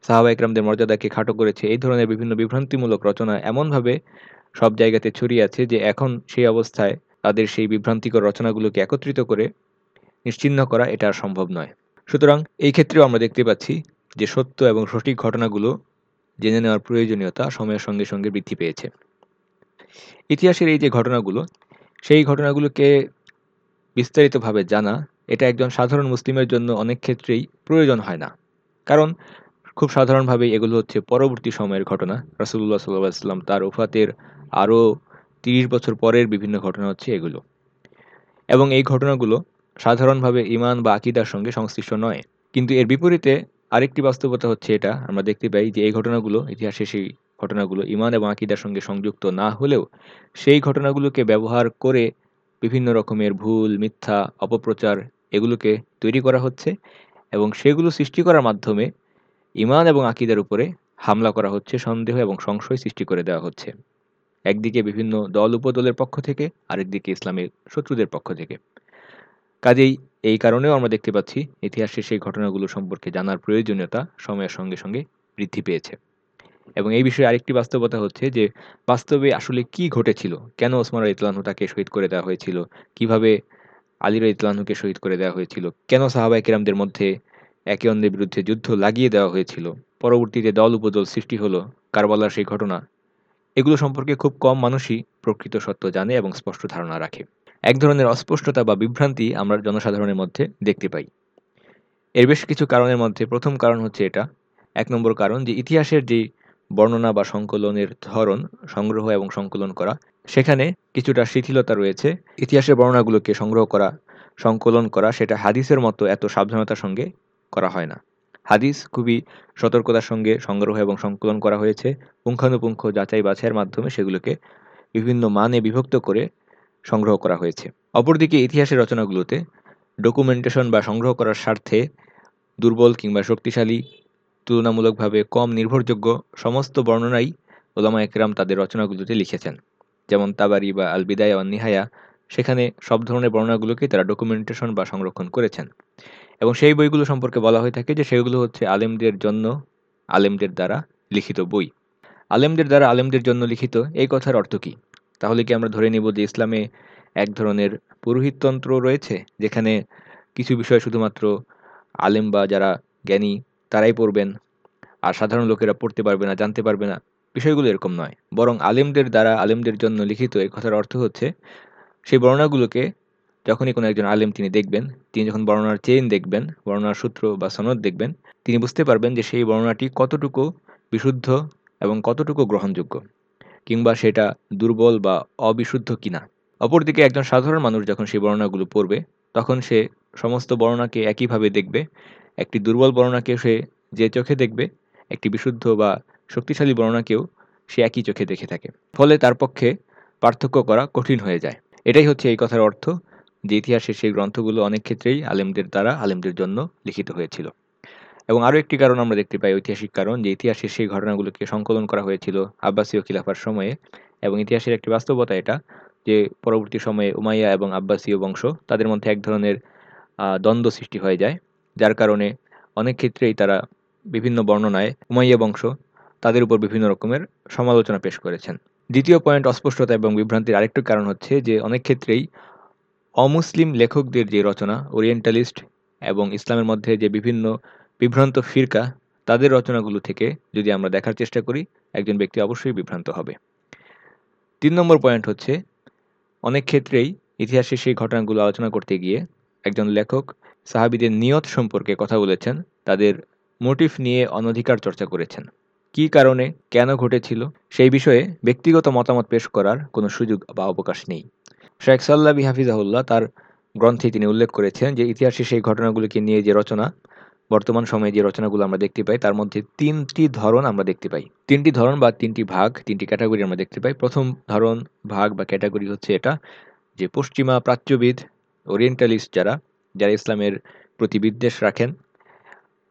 সাহাবা একরামদের মর্যাদাকে খাটো করেছে। এই ধরনের বিভিন্ন বিভ্রান্তিমূলক রচনা এমনভাবে সব জায়গাতে ছড়িয়ে আছে যে এখন সেই অবস্থায় তাদের সেই বিভ্রান্তিকর রচনাগুলোকে একত্রিত করে নিশ্চিহ্ন করা এটা আর সম্ভব নয়। সুতরাং এই ক্ষেত্রেও আমরা দেখতে পাচ্ছি যে সত্য এবং সঠিক ঘটনাগুলো জেনে নেওয়ার প্রয়োজনীয়তা সময়ের সঙ্গে সঙ্গে বৃদ্ধি পেয়েছে। ইতিহাসের এই যে ঘটনাগুলো, সেই ঘটনাগুলোকে বিস্তারিতভাবে জানা এটা একজন সাধারণ মুসলিমের জন্য অনেক ক্ষেত্রেই প্রয়োজন হয় না। কারণ খুব সাধারণভাবে এগুলো হচ্ছে পরবর্তী সময়ের ঘটনা। রাসুল্লাহ সাল্লাম তার উফাতের আরও তিরিশ বছর পরের বিভিন্ন ঘটনা হচ্ছে এগুলো। এবং এই ঘটনাগুলো সাধারণভাবে ইমান বা আকিদার সঙ্গে সংশ্লিষ্ট নয়। কিন্তু এর বিপরীতে আরেকটি বাস্তবতা হচ্ছে এটা, আমরা দেখতে পাই যে এই ঘটনাগুলো, ইতিহাসে সেই ঘটনাগুলো ইমান এবং আকিদার সঙ্গে সংযুক্ত না হলেও সেই ঘটনাগুলোকে ব্যবহার করে বিভিন্ন রকমের ভুল, মিথ্যা, অপপ্রচার এগুলোকে তৈরি করা হচ্ছে এবং সেগুলো সৃষ্টি করার মাধ্যমে ইমান এবং আকিদের উপরে হামলা করা হচ্ছে, সন্দেহ এবং সংশয় সৃষ্টি করে দেওয়া হচ্ছে। একদিকে বিভিন্ন দল উপদলের পক্ষ থেকে, আরেকদিকে ইসলামের শত্রুদের পক্ষ থেকে। কাজেই এই কারণেও আমরা দেখতে পাচ্ছি ইতিহাসের সেই ঘটনাগুলো সম্পর্কে জানার প্রয়োজনীয়তা সময়ের সঙ্গে সঙ্গে বৃদ্ধি পেয়েছে। এবং এই বিষয়ে আরেকটি বাস্তবতা হচ্ছে যে, বাস্তবে আসলে কি ঘটেছিল? কেন ওসমান ইতলানহু তাকে শহীদ করে দেওয়া হয়েছিল? কীভাবে আলীর ইতলানহুকে শহীদ করে দেওয়া হয়েছিল? কেন সাহাবাই কেরামদের মধ্যে একে অন্যের বিরুদ্ধে যুদ্ধ লাগিয়ে দেওয়া হয়েছিল। পরবর্তীতে দল উপদল সৃষ্টি হলো, কারবালার সেই ঘটনা। এগুলো সম্পর্কে খুব কম মানুষই প্রকৃত সত্য জানে এবং স্পষ্ট ধারণা রাখে। এক ধরনের অস্পষ্টতা বা বিভ্রান্তি আমরা জনসাধারণের মধ্যে দেখতে পাই। এর বেশ কিছু কারণের মধ্যে প্রথম কারণ হচ্ছে এটা। এক নম্বর কারণ যে ইতিহাসের যে বর্ণনা বা সংকলনের ধরন, সংগ্রহ এবং সংকলন করা, সেখানে কিছুটা শিথিলতা রয়েছে। ইতিহাসের বর্ণনাগুলোকে সংগ্রহ করা, সংকলন করা, সেটা হাদিসের মতো এত সাবধানতার সঙ্গে করা হয় না। হাদিস খুবই সতর্কতার সঙ্গে সংগ্রহ এবং সংকলন করা হয়েছে। পুঙ্খানুপুঙ্খ যাচাই বাছাইয়ের মাধ্যমে সেগুলোকে বিভিন্ন মানে বিভক্ত করে সংগ্রহ করা হয়েছে। অপরদিকে ইতিহাসের রচনাগুলোতে ডকুমেন্টেশন বা সংগ্রহ করার স্বার্থে দুর্বল কিংবা শক্তিশালী, তুলনামূলকভাবে কম নির্ভরযোগ্য সমস্ত বর্ণনাই ওলামা একরাম তাদের রচনাগুলোতে লিখেছেন। যেমন তাবারি বা আল বিদায়া ও নিহায়া সেখানে সব ধরনের বর্ণনাগুলোকে তারা ডকুমেন্টেশন বা সংরক্ষণ করেছেন। এবং সেই বইগুলো সম্পর্কে বলা হয়ে থাকে যে সেগুলো হচ্ছে আলেমদের জন্য, আলেমদের দ্বারা লিখিত বই। আলেমদের দ্বারা আলেমদের জন্য লিখিত, এই কথার অর্থ কী? তাহলে কি আমরা ধরে নিব যে ইসলামে এক ধরনের পুরোহিততন্ত্র রয়েছে, যেখানে কিছু বিষয় শুধুমাত্র আলেম বা যারা জ্ঞানী তারাই পড়বেন, আর সাধারণ লোকেরা পড়তে পারবে না, জানতে পারবে না? বিষয়গুলো এরকম নয়। বরং আলেমদের দ্বারা, আলেমদের জন্য লিখিত, এই কথার অর্থ হচ্ছে, সেই বর্ণনাগুলোকে যখনই কোনো একজন আলেম তিনি দেখবেন, তিনি যখন বর্ণনার চেইন দেখবেন, বর্ণনার সূত্র বা সনদ দেখবেন, তিনি বুঝতে পারবেন যে সেই বর্ণনাটি কতটুকু বিশুদ্ধ এবং কতটুকু গ্রহণযোগ্য কিংবা সেটা দুর্বল বা অবিশুদ্ধ কিনা। অপরদিকে একজন সাধারণ মানুষ যখন সেই বর্ণনাগুলো পড়বে, তখন সে সমস্ত বর্ণনাকে একইভাবে দেখবে। একটি দুর্বল বর্ণনাকে সে যে চোখে দেখবে, একটি বিশুদ্ধ বা শক্তিশালী বর্ণনাকেও সে একই চোখে দেখে থাকে। ফলে তার পক্ষে পার্থক্য করা কঠিন হয়ে যায়। এটাই হচ্ছে এই কথার অর্থ। যে ইতিহাসের সেই গ্রন্থগুলো অনেক ক্ষেত্রেই আলেমদের দ্বারা, আলেমদের জন্য লিখিত হয়েছিল। এবং আরও একটি কারণ আমরা দেখতে পাই, ঐতিহাসিক কারণ, যে ইতিহাসের সেই ঘটনাগুলোকে সংকলন করা হয়েছিল আব্বাসীয় খিলাফার সময়ে। এবং ইতিহাসের একটি বাস্তবতা এটা, যে পরবর্তী সময়ে উমাইয়া এবং আব্বাসীয় বংশ তাদের মধ্যে এক ধরনের দ্বন্দ্ব সৃষ্টি হয়ে যায়। যার কারণে অনেক ক্ষেত্রেই তারা বিভিন্ন বর্ণনায় উমাইয়া বংশ তাদের উপর বিভিন্ন রকমের সমালোচনা পেশ করেছেন। দ্বিতীয় পয়েন্ট অস্পষ্টতা এবং বিভ্রান্তির আরেকটি কারণ হচ্ছে যে অনেক ক্ষেত্রেই অমুসলিম লেখকদের যে রচনা, ওরিয়েন্টালিস্ট এবং ইসলামের মধ্যে যে বিভিন্ন বিভ্রান্ত ফিরকা, তাদের রচনাগুলো থেকে যদি আমরা দেখার চেষ্টা করি, একজন ব্যক্তি অবশ্যই বিভ্রান্ত হবে। তিন নম্বর পয়েন্ট হচ্ছে, অনেক ক্ষেত্রেই ইতিহাসে সেই ঘটনাগুলো আলোচনা করতে গিয়ে একজন লেখক সাহাবিদের নিয়ত সম্পর্কে কথা বলেছেন, তাদের মোটিভ নিয়ে অনধিকার চর্চা করেছেন। কি কারণে, কেন ঘটেছিল, সেই বিষয়ে ব্যক্তিগত মতামত পেশ করার কোনো সুযোগ বা অবকাশ নেই। শেখ সাল্লাবি হাফিজাহুল্লাহ তার গ্রন্থে তিনি উল্লেখ করেছেন যে ইতিহাসে সেই ঘটনাগুলিকে নিয়ে যে রচনা, বর্তমান সময়ে যে রচনাগুলো আমরা দেখতে পাই, তার মধ্যে তিনটি ধরন আমরা দেখতে পাই। তিনটি ধরন বা তিনটি ভাগ, তিনটি ক্যাটাগরি আমরা দেখতে পাই। প্রথম ধরন, ভাগ বা ক্যাটাগরি হচ্ছে এটা যে পশ্চিমা প্রাচ্যবিদ, ওরিয়েন্টালিস্ট যারা যারা ইসলামের প্রতি বিদ্বেষ রাখেন,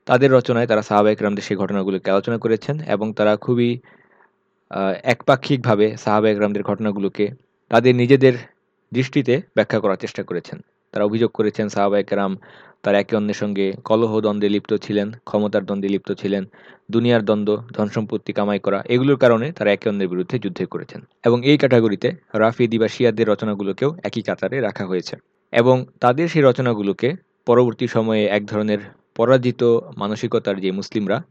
তাদের রচনায় তারা সাহাবা একরামদের সেই ঘটনাগুলোকে আলোচনা করেছেন এবং তারা খুবই একপাক্ষিকভাবে সাহাবা একরামদের ঘটনাগুলোকে তাদের নিজেদের দৃষ্টিতে ব্যাখ্যা করার চেষ্টা করেছেন। তারা অভিযোগ করেছেন সাহাবা একরাম তারা একে অন্যের সঙ্গে কলহ দ্বন্দ্বে লিপ্ত ছিলেন, ক্ষমতার দ্বন্দ্বে লিপ্ত ছিলেন, দুনিয়ার দ্বন্দ্ব ধন সম্পত্তি কামাই করা, এগুলোর কারণে তারা একে অন্যের বিরুদ্ধে যুদ্ধ করেছেন। এবং এই ক্যাটাগরিতে রাফিদি বা শিয়াদের রচনাগুলোকেও একই কাতারে রাখা হয়েছে। এবং তাদের সেই রচনাগুলোকে পরবর্তী সময়ে এক ধরনের পরাজিত মানসিকতার যে মুসলিমরা,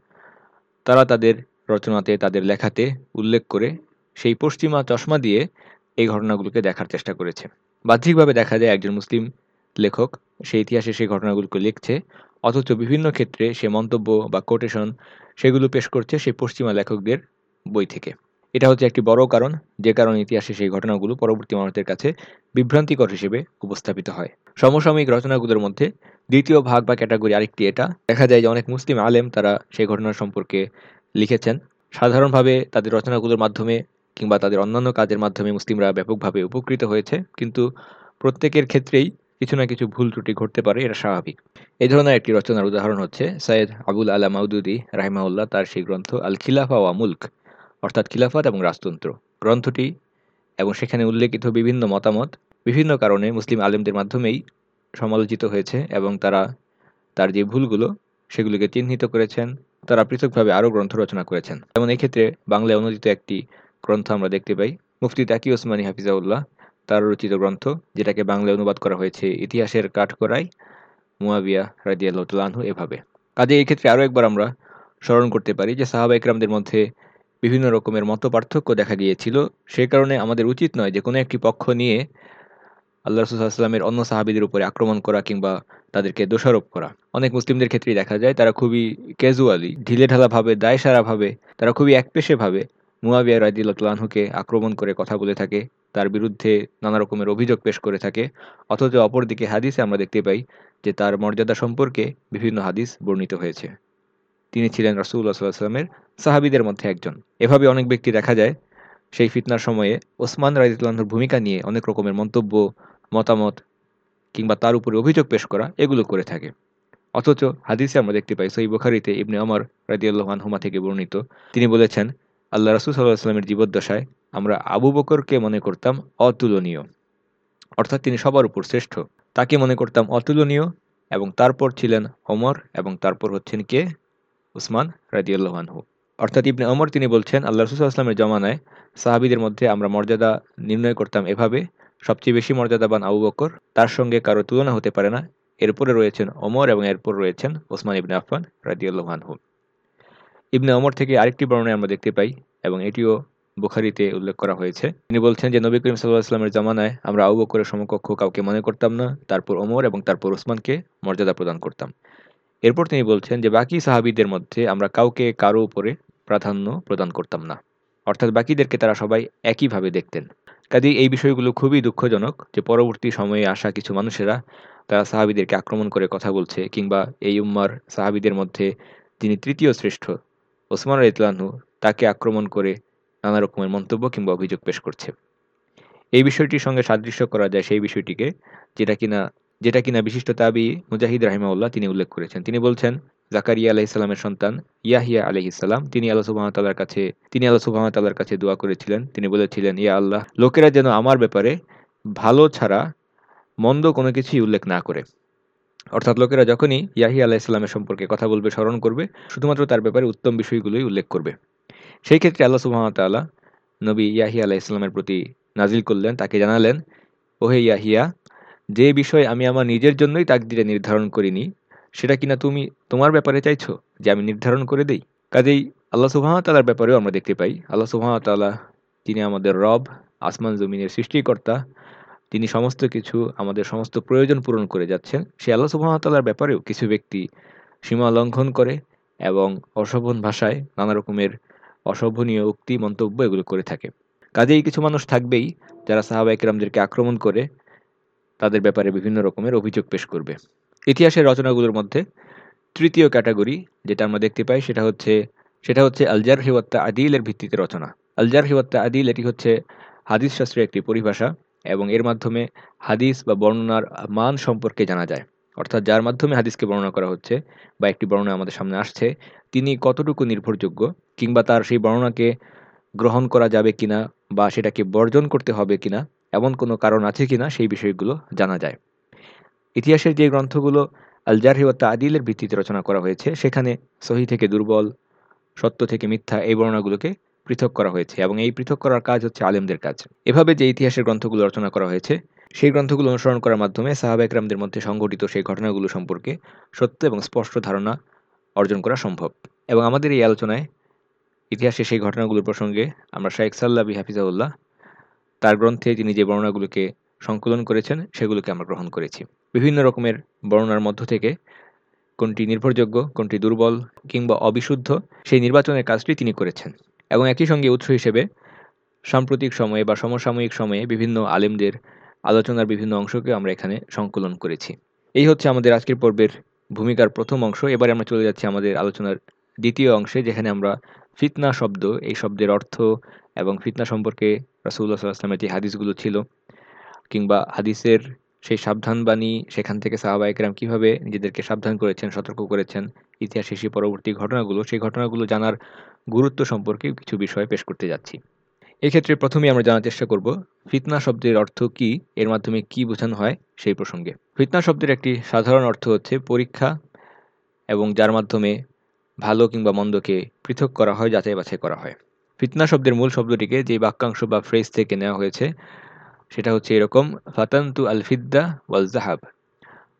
তারা তাদের রচনাতে, তাদের লেখাতে উল্লেখ করে সেই পশ্চিমা চশমা দিয়ে এই ঘটনাগুলোকে দেখার চেষ্টা করেছে। বাহ্যিকভাবে দেখা যায় একজন মুসলিম লেখক সেই ইতিহাসে সেই ঘটনাগুলোকে লিখছে, অথচ বিভিন্ন ক্ষেত্রে সে মন্তব্য বা কোটেশন সেগুলো পেশ করছে সেই পশ্চিমা লেখকদের বই থেকে। এটা হচ্ছে একটি বড় কারণ, যে কারণে ইতিহাসে সেই ঘটনাগুলো পরবর্তী মানুষদের কাছে বিভ্রান্তিকর হিসেবে উপস্থাপিত হয়। সমসাময়িক রচনাগুলোর মধ্যে দ্বিতীয় ভাগ বা ক্যাটাগরি আরেকটি এটা। দেখা যায় যে অনেক মুসলিম আলেম তারা সেই ঘটনা সম্পর্কে লিখেছেন। সাধারণভাবে তাদের রচনাগুলোর মাধ্যমে কিংবা তাদের অন্যান্য কাজের মাধ্যমে মুসলিমরা ব্যাপকভাবে উপকৃত হয়েছে, কিন্তু প্রত্যেকের ক্ষেত্রেই কিছু না কিছু ভুল ত্রুটি ঘটতে পারে, এটা স্বাভাবিক। এই ধরনের একটি রচনার উদাহরণ হচ্ছে সৈয়দ আবুল আলা মাউদুদি রাহিমাউল্লাহ তার সেই গ্রন্থ আল খিলাফা ওয়া মুল্ক, অর্থাৎ খিলাফত এবং রাজতন্ত্র। গ্রন্থটি এবং সেখানে উল্লেখিত বিভিন্ন মতামত বিভিন্ন কারণে মুসলিম আলেমদের মাধ্যমেই সমালোচিত হয়েছে এবং তারা তার যে ভুলগুলো সেগুলিকে চিহ্নিত করেছেন, তারা পৃথকভাবে আরও গ্রন্থ রচনা করেছেন। যেমন এক্ষেত্রে বাংলায় অনুদিত একটি গ্রন্থ আমরা দেখতে পাই। মুফতি তাকি ওসমানী হাফিজাউল্লাহ, তার রচিত গ্রন্থ, যেটাকে বাংলায় অনুবাদ করা হয়েছে ইতিহাসের কাঠকড়াই মুয়াবিয়া রাজিয়াল্লাহু এভাবে। কাজে এই ক্ষেত্রে আরও একবার আমরা স্মরণ করতে পারি যে সাহাবা ইকরামদের মধ্যে বিভিন্ন রকমের মত পার্থক্য দেখা গিয়েছিল। সে কারণে আমাদের উচিত নয় যে কোনো একটি পক্ষ নিয়ে আল্লাহ রসুলামের অন্য সাহাবিদের উপরে আক্রমণ করা কিংবা তাদেরকে দোষারোপ করা। অনেক মুসলিমদের ক্ষেত্রেই দেখা যায়, তারা খুবই ক্যাজুয়ালি ঢিলে ঢালাভাবে দায়সারাভাবে তারা খুবই একপেশেভাবে মুয়াবিয়া রাজিউল্লাহকে আক্রমণ করে কথা বলে থাকে, তার বিরুদ্ধে নানা রকমের অভিযোগ পেশ করে থাকে, অথচ অপরদিকে হাদিসে আমরা দেখতে পাই যে তার মর্যাদা সম্পর্কে বিভিন্ন হাদিস বর্ণিত হয়েছে। তিনি ছিলেন রাসুল্লাহ সাল্লামের সাহাবিদের মধ্যে একজন। এভাবে অনেক ব্যক্তি দেখা যায়, সেই ফিতনার সময়ে ওসমান রাজিউল্লাহর ভূমিকা নিয়ে অনেক রকমের মন্তব্য, মতামত কিংবা তার উপরে অভিযোগ পেশ করা এগুলো করে থাকে। অথচ হাদিসে আমরা দেখতে পাই সই বুখারিতে ইবনে অমর রাজিউল্লাহ হুমা থেকে বর্ণিত, তিনি বলেছেন আল্লাহ রাসুল সাল্লাহ জীবদ্দশায় আমরা আবু বকরকে মনে করতাম অতুলনীয়, অর্থাৎ তিনি সবার উপর শ্রেষ্ঠ। তাকে মনে করতাম অতুলনীয় এবং তারপর ছিলেন অমর এবং তারপর হচ্ছেন কে? উসমান রাজিউল্লাহানহু অর্থাৎ ইবনে অমর তিনি বলছেন, আল্লাহ রসুল আসলামের জমানায় সাহাবিদের মধ্যে আমরা মর্যাদা নির্ণয় করতাম এভাবে, সবচেয়ে বেশি মর্যাদাবান আবু বকর তার সঙ্গে কারও তুলনা হতে পারে না। এরপরে রয়েছেন অমর এবং এরপর রয়েছেন ওসমান ইবনে আফান রাজিউল্লাহানহু ইবনে অমর থেকে আরেকটি বর্ণায় আমরা দেখতে পাই এবং এটিও বুখারিতে উল্লেখ করা হয়েছে। তিনি বলছেন যে, নবী করিম সাল্লাহ আসলামের জামানায় আমরা আবু বকরের সমকক্ষ কাউকে মনে করতাম না, তারপর ওমর এবং তারপর ওসমানকে মর্যাদা প্রদান করতাম। এরপর তিনি বলছেন যে, বাকি সাহাবিদের মধ্যে আমরা কাউকে কারও উপরে প্রাধান্য প্রদান করতাম না। অর্থাৎ বাকিদেরকে তারা সবাই একইভাবে দেখতেন। কাজেই এই বিষয়গুলো খুবই দুঃখজনক যে, পরবর্তী সময়ে আসা কিছু মানুষেরা তারা সাহাবিদেরকে আক্রমণ করে কথা বলছে কিংবা এই উম্মার সাহাবিদের মধ্যে যিনি তৃতীয় শ্রেষ্ঠ ওসমান ইতলানহু তাকে আক্রমণ করে নানা রকমের মন্তব্য কিংবা অভিযোগ পেশ করছে। এই বিষয়টির সঙ্গে সাদৃশ্য করা যায় সেই বিষয়টিকে, যেটা কিনা যেটা কিনা বিশিষ্ট তাবি মুজাহিদ রাহিমাউল্লাহ তিনি উল্লেখ করেছেন। তিনি বলছেন, জাকারিয়া আলাইসাল্লামের সন্তান ইয়াহিয়া আলহিসাল্লাম তিনি আল্লাহ সুবাহতাল্লার কাছে, তিনি আল্লাহ সুবাহতাল্লার কাছে দোয়া করেছিলেন। তিনি বলেছিলেন, ইয়া আল্লাহ, লোকেরা যেন আমার ব্যাপারে ভালো ছাড়া মন্দ কোনো কিছুই উল্লেখ না করে। অর্থাৎ লোকেরা যখনই ইয়াহি আলাহিসাল্লামের সম্পর্কে কথা বলবে, স্মরণ করবে, শুধুমাত্র তার ব্যাপারে উত্তম বিষয়গুলোই উল্লেখ করবে। সেই ক্ষেত্রে আল্লাহ সুবাহতাল্লাহ নবী ইয়াহিয়া আলাইসাল্লামের প্রতি নাজিল করলেন, তাকে জানালেন, ওহে ইয়াহিয়া, যে বিষয় আমি আমার নিজের জন্যই তাক তাকদিরে নির্ধারণ করিনি, সেটা কিনা তুমি তোমার ব্যাপারে চাইছো যে আমি নির্ধারণ করে দেই? কাজেই আল্লাহ সুবাহতাল্লার ব্যাপারেও আমরা দেখতে পাই। আল্লাহ সুবাহতাল্লাহ তিনি আমাদের রব, আসমান জমিনের সৃষ্টিকর্তা তিনি সমস্ত কিছু, আমাদের সমস্ত প্রয়োজন পূরণ করে যাচ্ছেন। সে আল্লাহ সুবাহতাল্লার ব্যাপারেও কিছু ব্যক্তি সীমা লঙ্ঘন করে এবং অশোভন ভাষায় নানা রকমের অশোভনীয় উক্তি, মন্তব্য এগুলো করে থাকে। কাজেই কিছু মানুষ থাকবেই যারা সাহাবা একরামদেরকে আক্রমণ করে তাদের ব্যাপারে বিভিন্ন রকমের অভিযোগ পেশ করবে। ইতিহাসের রচনাগুলোর মধ্যে তৃতীয় ক্যাটাগরি যেটা আমরা দেখতে পাই সেটা হচ্ছে সেটা হচ্ছে আলজার হিওয়াত্তা আদিলের ভিত্তিতে রচনা। আলজার হিওয়াত্তা আদিল এটি হচ্ছে হাদিস শাস্ত্রের একটি পরিভাষা। এবং এর মাধ্যমে হাদিস বা বর্ণনার মান সম্পর্কে জানা যায়। অর্থাৎ যার মাধ্যমে হাদিসকে বর্ণনা করা হচ্ছে বা একটি বর্ণনা আমাদের সামনে আসছে, তিনি কতটুকু নির্ভরযোগ্য কিংবা তার সেই বর্ণনাকে গ্রহণ করা যাবে কিনা বা সেটাকে বর্জন করতে হবে কিনা, এমন কোনো কারণ আছে কিনা সেই বিষয়গুলো জানা যায়। ইতিহাসের যে গ্রন্থগুলো আলজারহি ও তাদিলের ভিত্তিতে রচনা করা হয়েছে, সেখানে সহি থেকে দুর্বল, সত্য থেকে মিথ্যা এই বর্ণনাগুলোকে পৃথক করা হয়েছে এবং এই পৃথক করার কাজ হচ্ছে আলেমদের কাজ। এভাবে যে ইতিহাসের গ্রন্থগুলো রচনা করা হয়েছে, সেই গ্রন্থগুলো অনুসরণ করার মাধ্যমে সাহাবা একরামদের মধ্যে সংঘটিত সেই ঘটনাগুলো সম্পর্কে সত্য এবং স্পষ্ট ধারণা অর্জন করা সম্ভব। এবং আমাদের এই আলোচনায় ইতিহাসে সেই ঘটনাগুলোর প্রসঙ্গে আমরা শাহেক সাল্লাবি হাফিজাউল্লাহ তার গ্রন্থে তিনি যে বর্ণনাগুলোকে সংকলন করেছেন, সেগুলোকে আমরা গ্রহণ করেছি। বিভিন্ন রকমের বর্ণনার মধ্য থেকে কোনটি নির্ভরযোগ্য, কোনটি দুর্বল কিংবা অবিশুদ্ধ, সেই নির্বাচনের কাজটি তিনি করেছেন। এবং একই সঙ্গে উৎস হিসেবে সাম্প্রতিক সময়ে বা সমসাময়িক সময়ে বিভিন্ন আলেমদের আলোচনার বিভিন্ন অংশকে আমরা এখানে সংকলন করেছি। এই হচ্ছে আমাদের আজকের পর্বের ভূমিকার প্রথম অংশ। এবারে আমরা চলে যাচ্ছি আমাদের আলোচনার দ্বিতীয় অংশে, যেখানে আমরা ফিতনা শব্দ, এই শব্দের অর্থ এবং ফিতনা সম্পর্কে রাসুল্লাহ সাল্লাহামের যে হাদিসগুলো ছিল কিংবা হাদিসের সেই সাবধানবাণী, সেখান থেকে সাহাবা একরাম কীভাবে নিজেদেরকে সাবধান করেছেন, সতর্ক করেছেন ইতিহাস শেষে পরবর্তী ঘটনাগুলো, সেই ঘটনাগুলো জানার গুরুত্ব সম্পর্কে কিছু বিষয় পেশ করতে যাচ্ছি। এক্ষেত্রে প্রথমেই আমরা জানার চেষ্টা করব, ফিতনা শব্দের অর্থ কি? এর মাধ্যমে কি বোঝানো হয় সেই প্রসঙ্গে। ফিতনা শব্দের একটি সাধারণ অর্থ হচ্ছে পরীক্ষা এবং যার মাধ্যমে ভালো কিংবা মন্দকে পৃথক করা হয়, যাচাই বাছাই করা হয়। ফিতনা শব্দের মূল শব্দটিকে যে বাক্যাংশ বা ফ্রেজ থেকে নেওয়া হয়েছে, সেটা হচ্ছে এরকম, ফাতান্তু আল ফিদ্দা ওয়াল জাহাব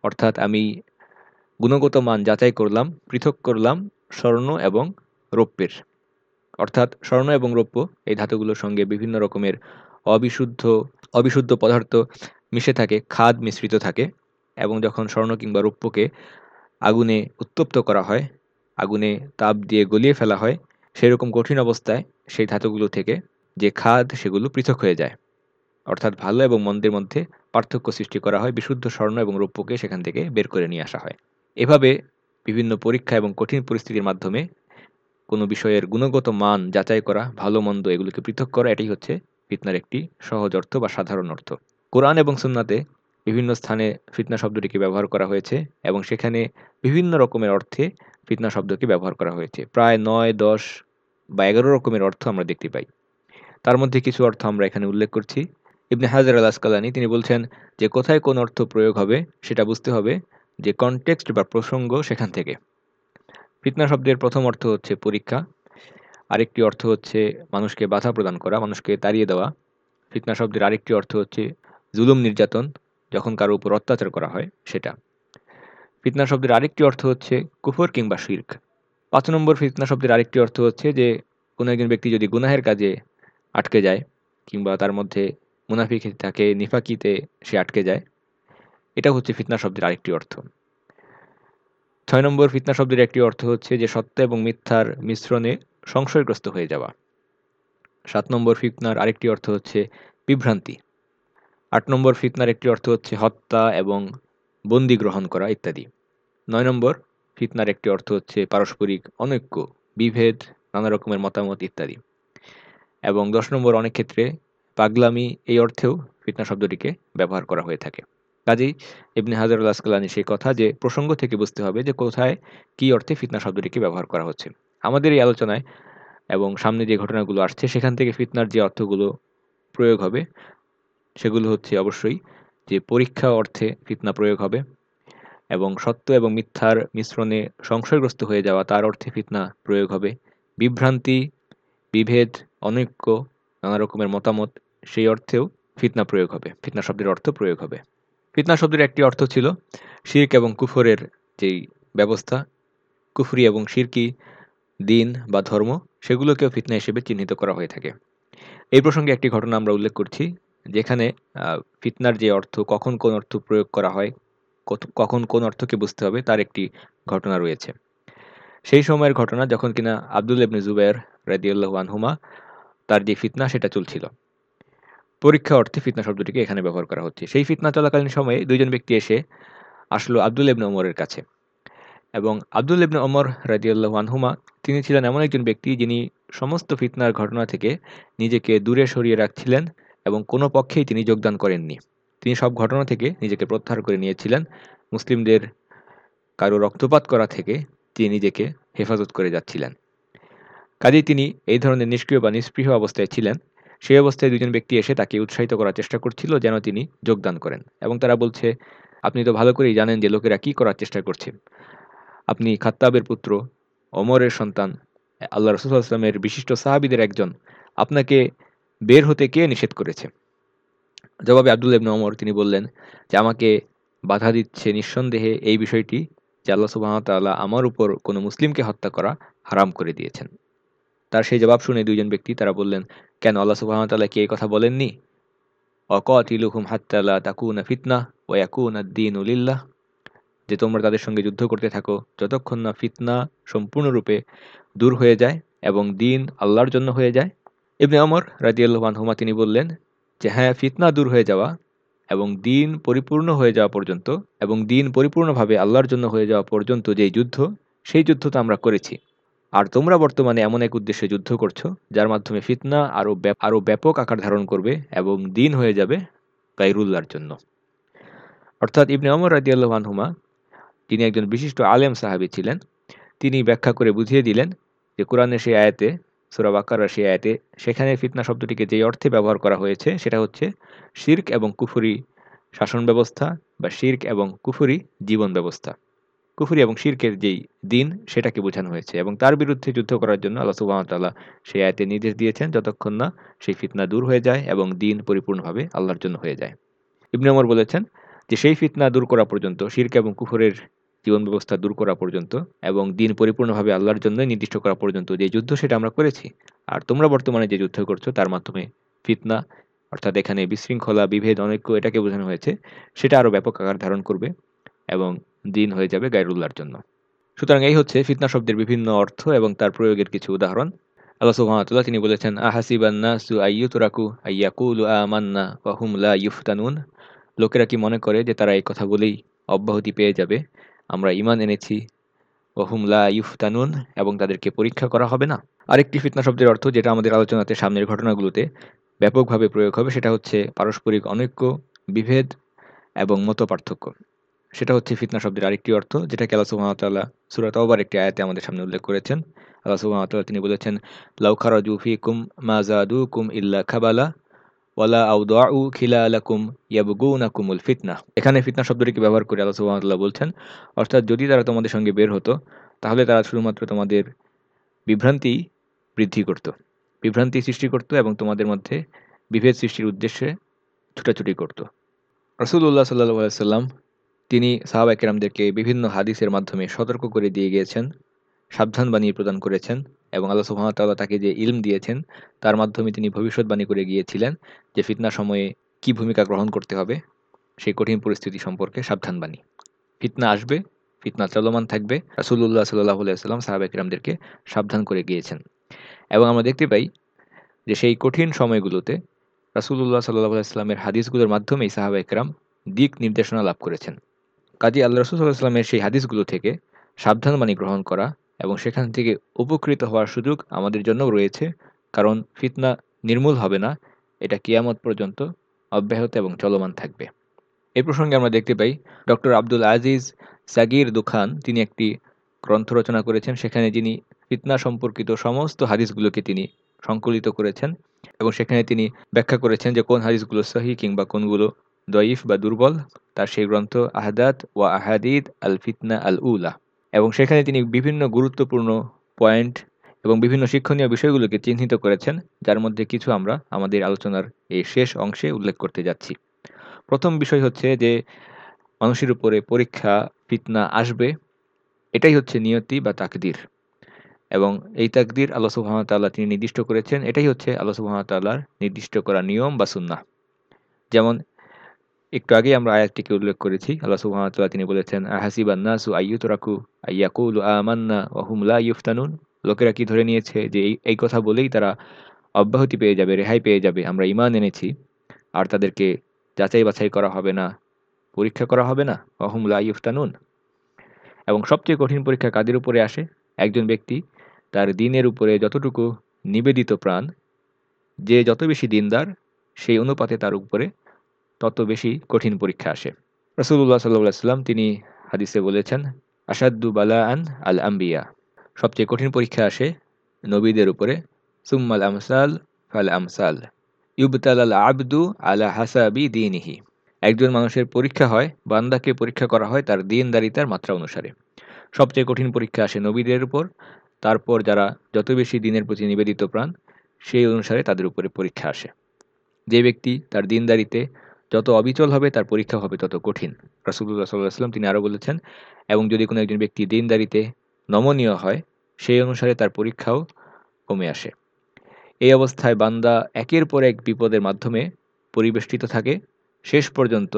অর্থাৎ, আমি গুণগত মান যাচাই করলাম, পৃথক করলাম স্বর্ণ এবং রৌপ্যের। অর্থাৎ স্বর্ণ এবং রৌপ্য, এই ধাতুগুলোর সঙ্গে বিভিন্ন রকমের অবিশুদ্ধ অবিশুদ্ধ পদার্থ মিশে থাকে, খাদ মিশ্রিত থাকে এবং যখন স্বর্ণ কিংবা রৌপ্যকে আগুনে উত্তপ্ত করা হয়, আগুনে তাপ দিয়ে গলিয়ে ফেলা হয়, সেরকম কঠিন অবস্থায় সেই ধাতুগুলো থেকে যে খাদ, সেগুলো পৃথক হয়ে যায়। অর্থাৎ ভালো এবং মন্দের মধ্যে পার্থক্য সৃষ্টি করা হয়, বিশুদ্ধ স্বর্ণ এবং রৌপ্যকে সেখান থেকে বের করে নিয়ে আসা হয়। এভাবে বিভিন্ন পরীক্ষা এবং কঠিন পরিস্থিতির মাধ্যমে কোনো বিষয়ের গুণগত মান যাচাই করা, ভালো, মন্দ এগুলোকে পৃথক করা, এটাই হচ্ছে ফিতনার একটি সহজ অর্থ বা সাধারণ অর্থ। কোরআন এবং সুন্নাতে বিভিন্ন স্থানে ফিতনা শব্দটিকে ব্যবহার করা হয়েছে এবং সেখানে বিভিন্ন রকমের অর্থে ফিতনা শব্দকে ব্যবহার করা হয়েছে। প্রায় নয়, দশ বা এগারো রকমের অর্থ আমরা দেখতে পাই। তার মধ্যে কিছু অর্থ আমরা এখানে উল্লেখ করছি। ইবনে হাজার আল আসকালানি তিনি বলছেন যে কোথায় কোন অর্থ প্রয়োগ হবে সেটা বুঝতে হবে যে কনটেক্সট বা প্রসঙ্গ সেখান থেকে। ফিতনা শব্দের প্রথম অর্থ হচ্ছে পরীক্ষা। আরেকটি অর্থ হচ্ছে মানুষকে বাধা প্রদান করা, মানুষকে তাড়িয়ে দেওয়া। ফিতনা শব্দের আরেকটি অর্থ হচ্ছে জুলুম নির্যাতন, যখন কারও উপর অত্যাচার করা হয়, সেটা। ফিতনা শব্দের আরেকটি অর্থ হচ্ছে কুফর কিংবা শির্ক। পাঁচ নম্বর ফিতনা শব্দের আরেকটি অর্থ হচ্ছে যে, কোনো একজন ব্যক্তি যদি গুনাহের কাজে আটকে যায় কিংবা তার মধ্যে মুনাফিক থাকে, নিফাকিতে সে আটকে যায়, এটা হচ্ছে ফিতনা শব্দের আরেকটি অর্থ। ছয় নম্বর ফিতনা শব্দের একটি অর্থ হচ্ছে যে সত্য এবং মিথ্যার মিশ্রণে সংশয়গ্রস্ত হয়ে যাওয়া। সাত নম্বর ফিতনার আরেকটি অর্থ হচ্ছে বিভ্রান্তি। আট নম্বর ফিতনার একটি অর্থ হচ্ছে হত্যা এবং বন্দি গ্রহণ করা ইত্যাদি। নয় নম্বর ফিতনার একটি অর্থ হচ্ছে পারস্পরিক অনৈক্য, বিভেদ, নানা রকমের মতামত ইত্যাদি। এবং দশ নম্বর অনেক ক্ষেত্রে পাগলামি এই অর্থেও ফিতনা শব্দটিকে ব্যবহার করা হয়ে থাকে। কাজেই ইবনে হাজারুল আসকালানি সেই কথা যে প্রসঙ্গ থেকে বুঝতে হবে যে কোথায় কি অর্থে ফিতনা শব্দটিকে ব্যবহার করা হচ্ছে। আমাদের এই আলোচনায় এবং সামনে যে ঘটনাগুলো আসছে, সেখান থেকে ফিতনার যে অর্থগুলো প্রয়োগ হবে, সেগুলো হচ্ছে অবশ্যই যে পরীক্ষা অর্থে ফিতনা প্রয়োগ হবে এবং সত্য এবং মিথ্যার মিশ্রণে সংশয়গ্রস্ত হয়ে যাওয়া তার অর্থে ফিতনা প্রয়োগ হবে। বিভ্রান্তি, বিভেদ, অনৈক্য, নানা রকমের মতামত, সেই অর্থেও ফিতনা প্রয়োগ হবে, ফিতনা শব্দের অর্থ প্রয়োগ হবে। ফিতনা শব্দের একটি অর্থ ছিল শির্ক এবং কুফরের যেই ব্যবস্থা, কুফরি এবং শিরকি, দিন বা ধর্ম, সেগুলোকেও ফিতনা হিসেবে চিহ্নিত করা হয়ে থাকে। এই প্রসঙ্গে একটি ঘটনা আমরা উল্লেখ করছি, যেখানে ফিতনার যে অর্থ, কখন কোন অর্থ প্রয়োগ করা হয় কখন কোন অর্থকে বুঝতে হবে, তার একটি ঘটনা রয়েছে। সেই সময়ের ঘটনা যখন কিনা আবদুল ইবনে জুবের রাদিউল্লাহ আনহুমা তার যে ফিতনা, সেটা চলছিল। পরীক্ষা অর্থে ফিতনা শব্দটিকে এখানে ব্যবহার করা হচ্ছে। সেই ফিতনা চলাকালীন সময়ে দুইজন ব্যক্তি এসে আসলো আবদুল ইবনে ওমরের কাছে এবং আবদুল ইবনে ওমর রাজিউল্লাহ আনহুমা, তিনি ছিলেন এমন একজন ব্যক্তি যিনি সমস্ত ফিতনার ঘটনা থেকে নিজেকে দূরে সরিয়ে রাখছিলেন এবং কোনো পক্ষেই তিনি যোগদান করেননি। তিনি সব ঘটনা থেকে নিজেকে প্রত্যাহার করে নিয়েছিলেন। মুসলিমদের কারও রক্তপাত করা থেকে তিনি নিজেকে হেফাজত করে যাচ্ছিলেন। কাজেই তিনি এই ধরনের নিষ্ক্রিয় বা নিষ্পৃহ অবস্থায় ছিলেন। সেই অবস্থায় দুজন ব্যক্তি এসে তাকে উৎসাহিত করার চেষ্টা করছিল যেন তিনি যোগদান করেন এবং তারা বলছে, আপনি তো ভালো করেই জানেন যে লোকেরা কি করার চেষ্টা করছে। আপনি খাত্তাবের পুত্র অমরের সন্তান, আল্লাহ রসুলামের বিশিষ্ট সাহাবিদের একজন। আপনাকে বের হতে কে নিষেধ করেছে? জবাবে আব্দুল ইবনে অমর তিনি বললেন যে, আমাকে বাধা দিচ্ছে নিঃসন্দেহে এই বিষয়টি যে আল্লাহ সুবাহতাল্লাহ আমার উপর কোনো মুসলিমকে হত্যা করা হারাম করে দিয়েছেন। তার সেই জবাব শুনে দুইজন ব্যক্তি তারা বললেন, কেন আল্লাহ সুবাহতাল্লাহ কি এই কথা বলেননি? অকতিলুহুম হাত্তাল্লাহ তাকুনা ফিতনা ও ইয়াকুনা দিন উলিল্লাহ যে তোমরা তাদের সঙ্গে যুদ্ধ করতে থাকো, যতক্ষণ না ফিতনা সম্পূর্ণরূপে দূর হয়ে যায় এবং দিন আল্লাহর জন্য হয়ে যায়। ইবনে অমর রাজিয়াল্লাহান হুমা তিনি বললেন যে হ্যাঁ ফিতনা দূর হয়ে যাওয়া এবং দিন পরিপূর্ণ হয়ে যাওয়া পর্যন্ত এবং দিন পরিপূর্ণভাবে আল্লাহর জন্য হয়ে যাওয়া পর্যন্ত যেই যুদ্ধ, সেই যুদ্ধ তো আমরা করেছি। আর তোমরা বর্তমানে এমন এক উদ্দেশ্যে যুদ্ধ করছ, যার মাধ্যমে ফিতনা আরও আরও ব্যাপক আকার ধারণ করবে এবং দিন হয়ে যাবে গাইরুল্লার জন্য। অর্থাৎ ইবনে অমর রাদিয়াল্লাহু আনহুমা, তিনি একজন বিশিষ্ট আলেম সাহাবী ছিলেন। তিনি ব্যাখ্যা করে বুঝিয়ে দিলেন যে কোরআনের সেই আয়াতে, সুরা বাক্কারার সেই আয়াতে সেখানে ফিতনা শব্দটিকে যেই অর্থে ব্যবহার করা হয়েছে, সেটা হচ্ছে শির্ক এবং কুফুরি শাসন ব্যবস্থা বা শির্ক এবং কুফুরি জীবন ব্যবস্থা। কুফুরি এবং শির্কের যেই দিন, সেটাকে বোঝানো হয়েছে এবং তার বিরুদ্ধে যুদ্ধ করার জন্য আল্লাহ সুবাহতাল্লাহ সেই আয়তে নির্দেশ দিয়েছেন, যতক্ষণ না সেই ফিতনা দূর হয়ে যায় এবং দিন পরিপূর্ণভাবে আল্লাহর জন্য হয়ে যায়। ইবনে ওমর বলেছেন যে, সেই ফিতনা দূর করা পর্যন্ত, শির্ক এবং কুফরের জীবন ব্যবস্থা দূর করা পর্যন্ত এবং দিন পরিপূর্ণভাবে আল্লাহর জন্য নির্দিষ্ট করা পর্যন্ত যে যুদ্ধ সেটা আমরা করেছি, আর তোমরা বর্তমানে যে যুদ্ধ করছ তার মাধ্যমে ফিতনা, অর্থাৎ এখানে বিশৃঙ্খলা, বিভেদ অনেক এটাকে বোঝানো হয়েছে, সেটা আরও ব্যাপক আকার ধারণ করবে এবং দিন হয়ে যাবে গায়রুল্লাহর জন্য। সুতরাং এই হচ্ছে ফিতনা শব্দের বিভিন্ন অর্থ এবং তার প্রয়োগের কিছু উদাহরণ। আল্লাহ সুবহানাহু তিনি বলেছেন, আহাসিবান নাসু আইয়ুতরাকু আইয়াকুলু আমান্না লা ইউফতানুন লোকেরা কি মনে করে যে তারা এই কথা বলেই অব্যাহতি পেয়ে যাবে? আমরা ইমান এনেছি লা ইউফতানুন এবং তাদেরকে পরীক্ষা করা হবে না। আরেকটি ফিতনা শব্দের অর্থ যেটা আমাদের আলোচনাতে সামনের ঘটনাগুলোতে ব্যাপকভাবে প্রয়োগ হবে, সেটা হচ্ছে পারস্পরিক অনৈক্য, বিভেদ এবং মত পার্থক্য সেটা হচ্ছে ফিতনা শব্দের আরেকটি অর্থ, যেটাকে আল্লাহ সুহামতাল্লাহ সুরাত অবার একটি আয়াতে আমাদের সামনে উল্লেখ করেছেন। আল্লাহ সুহামতাল্লাহ তিনি বলেছেন লাউখারাজু ফি কুম মাজাদু কুম ইল্লা খাবালা ওয়ালা আউদাউ খিলা আলাকুম ইয়াবগুনাকুমুল ফিতনা। এখানে ফিতনা শব্দটিকে ব্যবহার করে আল্লাহ সুবহানাহু বলছেন, অর্থাৎ যদি তারা তোমাদের সঙ্গে বের হতো, তাহলে তারা শুধুমাত্র তোমাদের বিভ্রান্তি বৃদ্ধি করত, বিভ্রান্তি সৃষ্টি করত এবং তোমাদের মধ্যে বিভেদ সৃষ্টির উদ্দেশ্যে ছুটাছুটি করত। রসুল্লাহ সাল্লাহ সাল্লাম তিনি সাহাবা একরামদেরকে বিভিন্ন হাদিসের মাধ্যমে সতর্ক করে দিয়ে গিয়েছেন, সাবধান প্রদান করেছেন এবং আল্লাহ সুহামতাল্লাহ তাকে যে ইলম দিয়েছেন, তার মাধ্যমে তিনি ভবিষ্যৎবাণী করে গিয়েছিলেন যে ফিতনা সময়ে কি ভূমিকা গ্রহণ করতে হবে সেই কঠিন পরিস্থিতি সম্পর্কে সাবধান বাণী। ফিতনা আসবে, ফিতনা চলমান থাকবে রাসুল্লাহ সাল্লাহ সাল্লাম সাহাব একরামদেরকে সাবধান করে গিয়েছেন। এবং আমরা দেখতে পাই যে সেই কঠিন সময়গুলোতে রাসুল্লাহ সাল্লাহ সাল্লামের হাদিসগুলোর মাধ্যমেই সাহাবা একরাম দিক নির্দেশনা লাভ করেছেন। কাজী আল্লাহ রসুল সাল্লাহ সাল্লামের সেই হাদিসগুলো থেকে সাবধান বাণী গ্রহণ করা এবং সেখান থেকে উপকৃত হওয়ার সুযোগ আমাদের জন্যও রয়েছে। কারণ ফিতনা নির্মূল হবে না, এটা কিয়ামত পর্যন্ত অব্যাহত এবং চলমান থাকবে। এই প্রসঙ্গে আমরা দেখতে পাই, doctor Abdul Aziz Saghir Dukhan, তিনি একটি গ্রন্থ রচনা করেছেন, সেখানে যিনি ফিতনা সম্পর্কিত সমস্ত হাদিসগুলোকে তিনি সংকলিত করেছেন এবং সেখানে তিনি ব্যাখ্যা করেছেন যে কোন হাদিসগুলো সহি কিংবা কোনগুলো দয়ীফ বা দুর্বল, তার সেই গ্রন্থ আহাদাত ওয়া আহাদিদ আল ফিতনা আল উলা এবং সেখানে তিনি বিভিন্ন গুরুত্বপূর্ণ পয়েন্ট এবং বিভিন্ন শিক্ষণীয় বিষয়গুলোকে চিহ্নিত করেছেন, যার মধ্যে কিছু আমরা আমাদের আলোচনার এই শেষ অংশে উল্লেখ করতে যাচ্ছি। প্রথম বিষয় হচ্ছে যে, মানুষের উপরে পরীক্ষা, ফিতনা আসবে, এটাই হচ্ছে নিয়তি বা তাকদির। এবং এই তাকদির আল্লাহ সুহামতাল্লাহ তিনি নির্দিষ্ট করেছেন, এটাই হচ্ছে আল্লাহ সুহামতাল্লাহর নির্দিষ্ট করা নিয়ম বা সুন্না যেমন একটু আগেই আমরা আয়াতটিকে উল্লেখ করেছি। আল্লাহ সুবহানাহু তিনি বলেছেন আহাসিবান নাসু আইয়ুতরাকু আইয়াকুলু আমান্না ওয়া হুম লা ইফতানুন লোকেরা কি ধরে নিয়েছে যে এই এই কথা বলেই তারা অব্যাহতি পেয়ে যাবে, রেহাই পেয়ে যাবে। আমরা ইমান এনেছি, আর তাদেরকে যাচাই বাছাই করা হবে না, পরীক্ষা করা হবে না অহুম লা ইফতানুন এবং সবচেয়ে কঠিন পরীক্ষা কাদের উপরে আসে? একজন ব্যক্তি তার দিনের উপরে যতটুকু নিবেদিত প্রাণ, যে যত বেশি দিনদার, সেই অনুপাতে তার উপরে তত বেশি কঠিন পরীক্ষা আসে। রসুল্লাহ সাল্লাহ সাল্লাম তিনি হাদিসে বলেছেন আসাদু বালা আন আল আম্বিয়া সবচেয়ে কঠিন পরীক্ষা আসে নবীদের উপরে, সুম্মাল আমসাল ফাল আমসাল ইউবতাল আল আবদু আলা হাসাবি দিনহি একজন মানুষের পরীক্ষা হয়, বান্দাকে পরীক্ষা করা হয় তার দিনদারিতার মাত্রা অনুসারে। সবচেয়ে কঠিন পরীক্ষা আসে নবীদের উপর, তারপর যারা যত বেশি দিনের প্রতি নিবেদিত প্রাণ, সেই অনুসারে তাদের উপরে পরীক্ষা আসে। যে ব্যক্তি তার দিনদারিতে যত অবিচল হবে, তার পরীক্ষা হবে তত কঠিন। রাসুল্লাহ সাল্লাহ তিনি আরও বলেছেন, এবং যদি কোনো একজন ব্যক্তি দিনদারিতে নমনীয় হয়, সেই অনুসারে তার পরীক্ষাও কমে আসে। এই অবস্থায় বান্দা একের পর এক বিপদের মাধ্যমে পরিবেষ্টিত থাকে। শেষ পর্যন্ত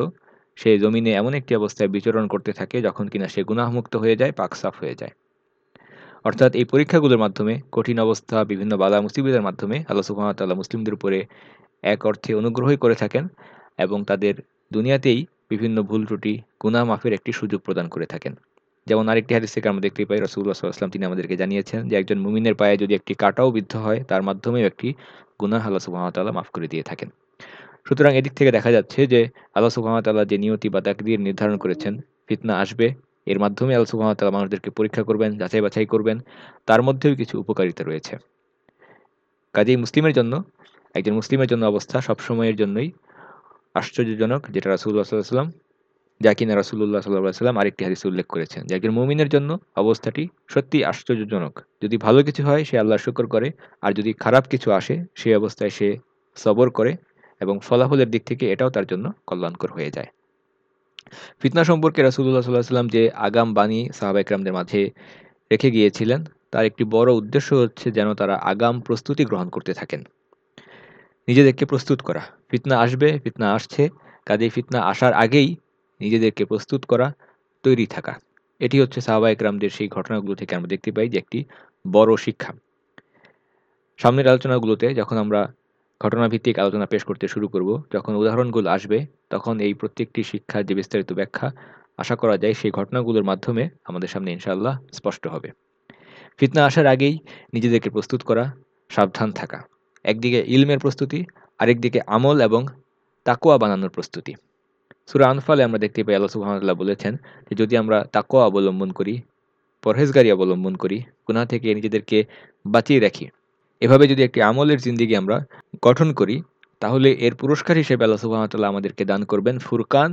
সে জমিনে এমন একটি অবস্থায় বিচরণ করতে থাকে যখন কিনা সে গুনাহমুক্ত হয়ে যায় পাকসাফ হয়ে যায়। অর্থাৎ এই পরীক্ষাগুলোর মাধ্যমে কঠিন অবস্থা, বিভিন্ন বালা মুসিবতের মাধ্যমে আল্লাহ সুহামতাল্লাহ মুসলিমদের উপরে এক অর্থে অনুগ্রহই করে থাকেন। এবং তাদের দুনিয়াতেই বিভিন্ন ভুল ত্রুটি, গুনাহ মাফের একটি সুযোগ প্রদান করে থাকেন। যেমন আরেকটি হাদিস থেকে আমরা দেখতে পাই রসুল্লাহ সাল্লাম তিনি আমাদেরকে জানিয়েছেন যে একজন মুমিনের পায়ে যদি একটি কাটাও বিদ্ধ হয়, তার মাধ্যমেও একটি গুনাহ আল্লাহ সুবাহতাল্লাহ মাফ করে দিয়ে থাকেন। সুতরাং এদিক থেকে দেখা যাচ্ছে যে আল্লাহ সুহামতাল্লাহ যে নিয়তি বা তাকদির নির্ধারণ করেছেন, ফিতনা আসবে। এর মাধ্যমে আল্লাহ সুহামতাল্লাহ মানুষদেরকে পরীক্ষা করবেন, যাচাই বাছাই করবেন। তার মধ্যেও কিছু উপকারিতা রয়েছে। কাজেই মুসলিমের জন্য, একজন মুসলিমের জন্য অবস্থা সবসময়ের জন্যই আশ্চর্যজনক যেটা রাসুল্লাহ সাল্লাহ সাল্লাম যা কিনা রাসুল্লাহ সাল্লাহ সাল্লাম আরেকটি হাদিসে উল্লেখ করেছেন, যে একজন মুমিনের জন্য অবস্থাটি সত্যি আশ্চর্যজনক। যদি ভালো কিছু হয়, সে আল্লাহ শুকর করে, আর যদি খারাপ কিছু আসে, সেই অবস্থায় সে সবর করে এবং ফলাফলের দিক থেকে এটাও তার জন্য কল্যাণকর হয়ে যায়। ফিতনা সম্পর্কে রাসুল্লাহ সাল্লাহ সাল্লাম যে আগাম বাণী সাহাবা একরামদের মাঝে রেখে গিয়েছিলেন, তার একটি বড় উদ্দেশ্য হচ্ছে যেন তারা আগাম প্রস্তুতি গ্রহণ করতে থাকেন। নিজেদেরকে প্রস্তুত করা। ফিতনা আসবে, ফিতনা আসছে। কাজেই ফিতনা আসার আগেই নিজেদেরকে প্রস্তুত করা, তৈরি থাকা। এটি হচ্ছে সাহাবা একরামদের সেই ঘটনাগুলো থেকে আমরা দেখতে পাই যে একটি বড় শিক্ষা। সামনের আলোচনাগুলোতে যখন আমরা ঘটনাভিত্তিক আলোচনা পেশ করতে শুরু করব, যখন উদাহরণগুলো আসবে, তখন এই প্রত্যেকটি শিক্ষার যে বিস্তারিত ব্যাখ্যা, আশা করা যায় সেই ঘটনাগুলোর মাধ্যমে আমাদের সামনে ইনশাআল্লাহ স্পষ্ট হবে। ফিতনা আসার আগেই নিজেদেরকে প্রস্তুত করা, সাবধান থাকা। একদিকে ইলমের প্রস্তুতি, আরেকদিকে আমল এবং তাকোয়া বানানোর প্রস্তুতি। সুরা আনফালে আমরা দেখতে পাই, আল্লাহ সুহামতাল্লাহ বলেছেন যে, যদি আমরা তাকোয়া অবলম্বন করি, পরহেজগারি অবলম্বন করি গুনা থেকে নিজেদেরকে বাঁচিয়ে রাখি, এভাবে যদি একটি আমলের জিন্দিগি আমরা গঠন করি, তাহলে এর পুরস্কার হিসেবে আল্লাহ সুহামতাল্লাহ আমাদেরকে দান করবেন ফুরকান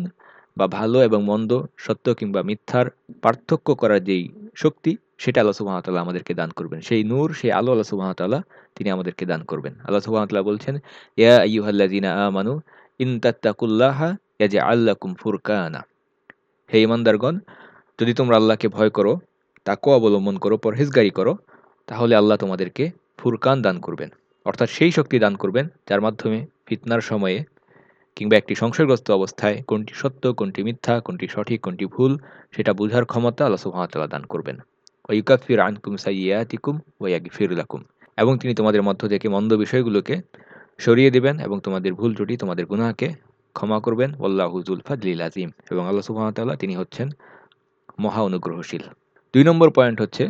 বা ভালো এবং মন্দ, সত্য কিংবা মিথ্যার পার্থক্য করার যেই শক্তি সেটা আল্লাহ সুবাহতাল্লাহ আমাদেরকে দান করবেন। সেই নূর, সেই আলো আল্লাহ সুবাহতাল্লাহ তিনি আমাদেরকে দান করবেন। আল্লাহ সুবাহতাল্লাহ বলছেন, ইয়া ইউহাল্লাদিনা আমানু ইনতাত্তাকুল্লাহা ইয়াজে আল্লাকুম ফুরকানা। হে ইমানদারগণ, যদি তোমরা আল্লাহকে ভয় করো তাকেও অবলম্বন করো, পরহেজগারি করো, তাহলে আল্লাহ তোমাদেরকে ফুরকান দান করবেন। অর্থাৎ সেই শক্তি দান করবেন যার মাধ্যমে ফিতনার সময়ে কিংবা একটি সংশয়গ্রস্ত অবস্থায় কোনটি সত্য, কোনটি মিথ্যা, কোনটি সঠিক, কোনটি ভুল, সেটা বোঝার ক্ষমতা আল্লাহ সুহামতাল্লাহ দান করবেন। ওয়ুকাফির আনকুম সাইয়াতিকুম ওয়াগিফির লাকুম এবং তিনি তোমাদের মধ্য থেকে মন্দ বিষয়গুলোকে সরিয়ে দেবেন এবং তোমাদের ভুল ত্রুটি, তোমাদের গুনাহকে ক্ষমা করবেন। ওল্লাহুজুল ফাজলিল আজিম এবং আল্লাহ সুহামতাল্লাহ তিনি হচ্ছেন মহা অনুগ্রহশীল। দুই নম্বর পয়েন্ট হচ্ছে,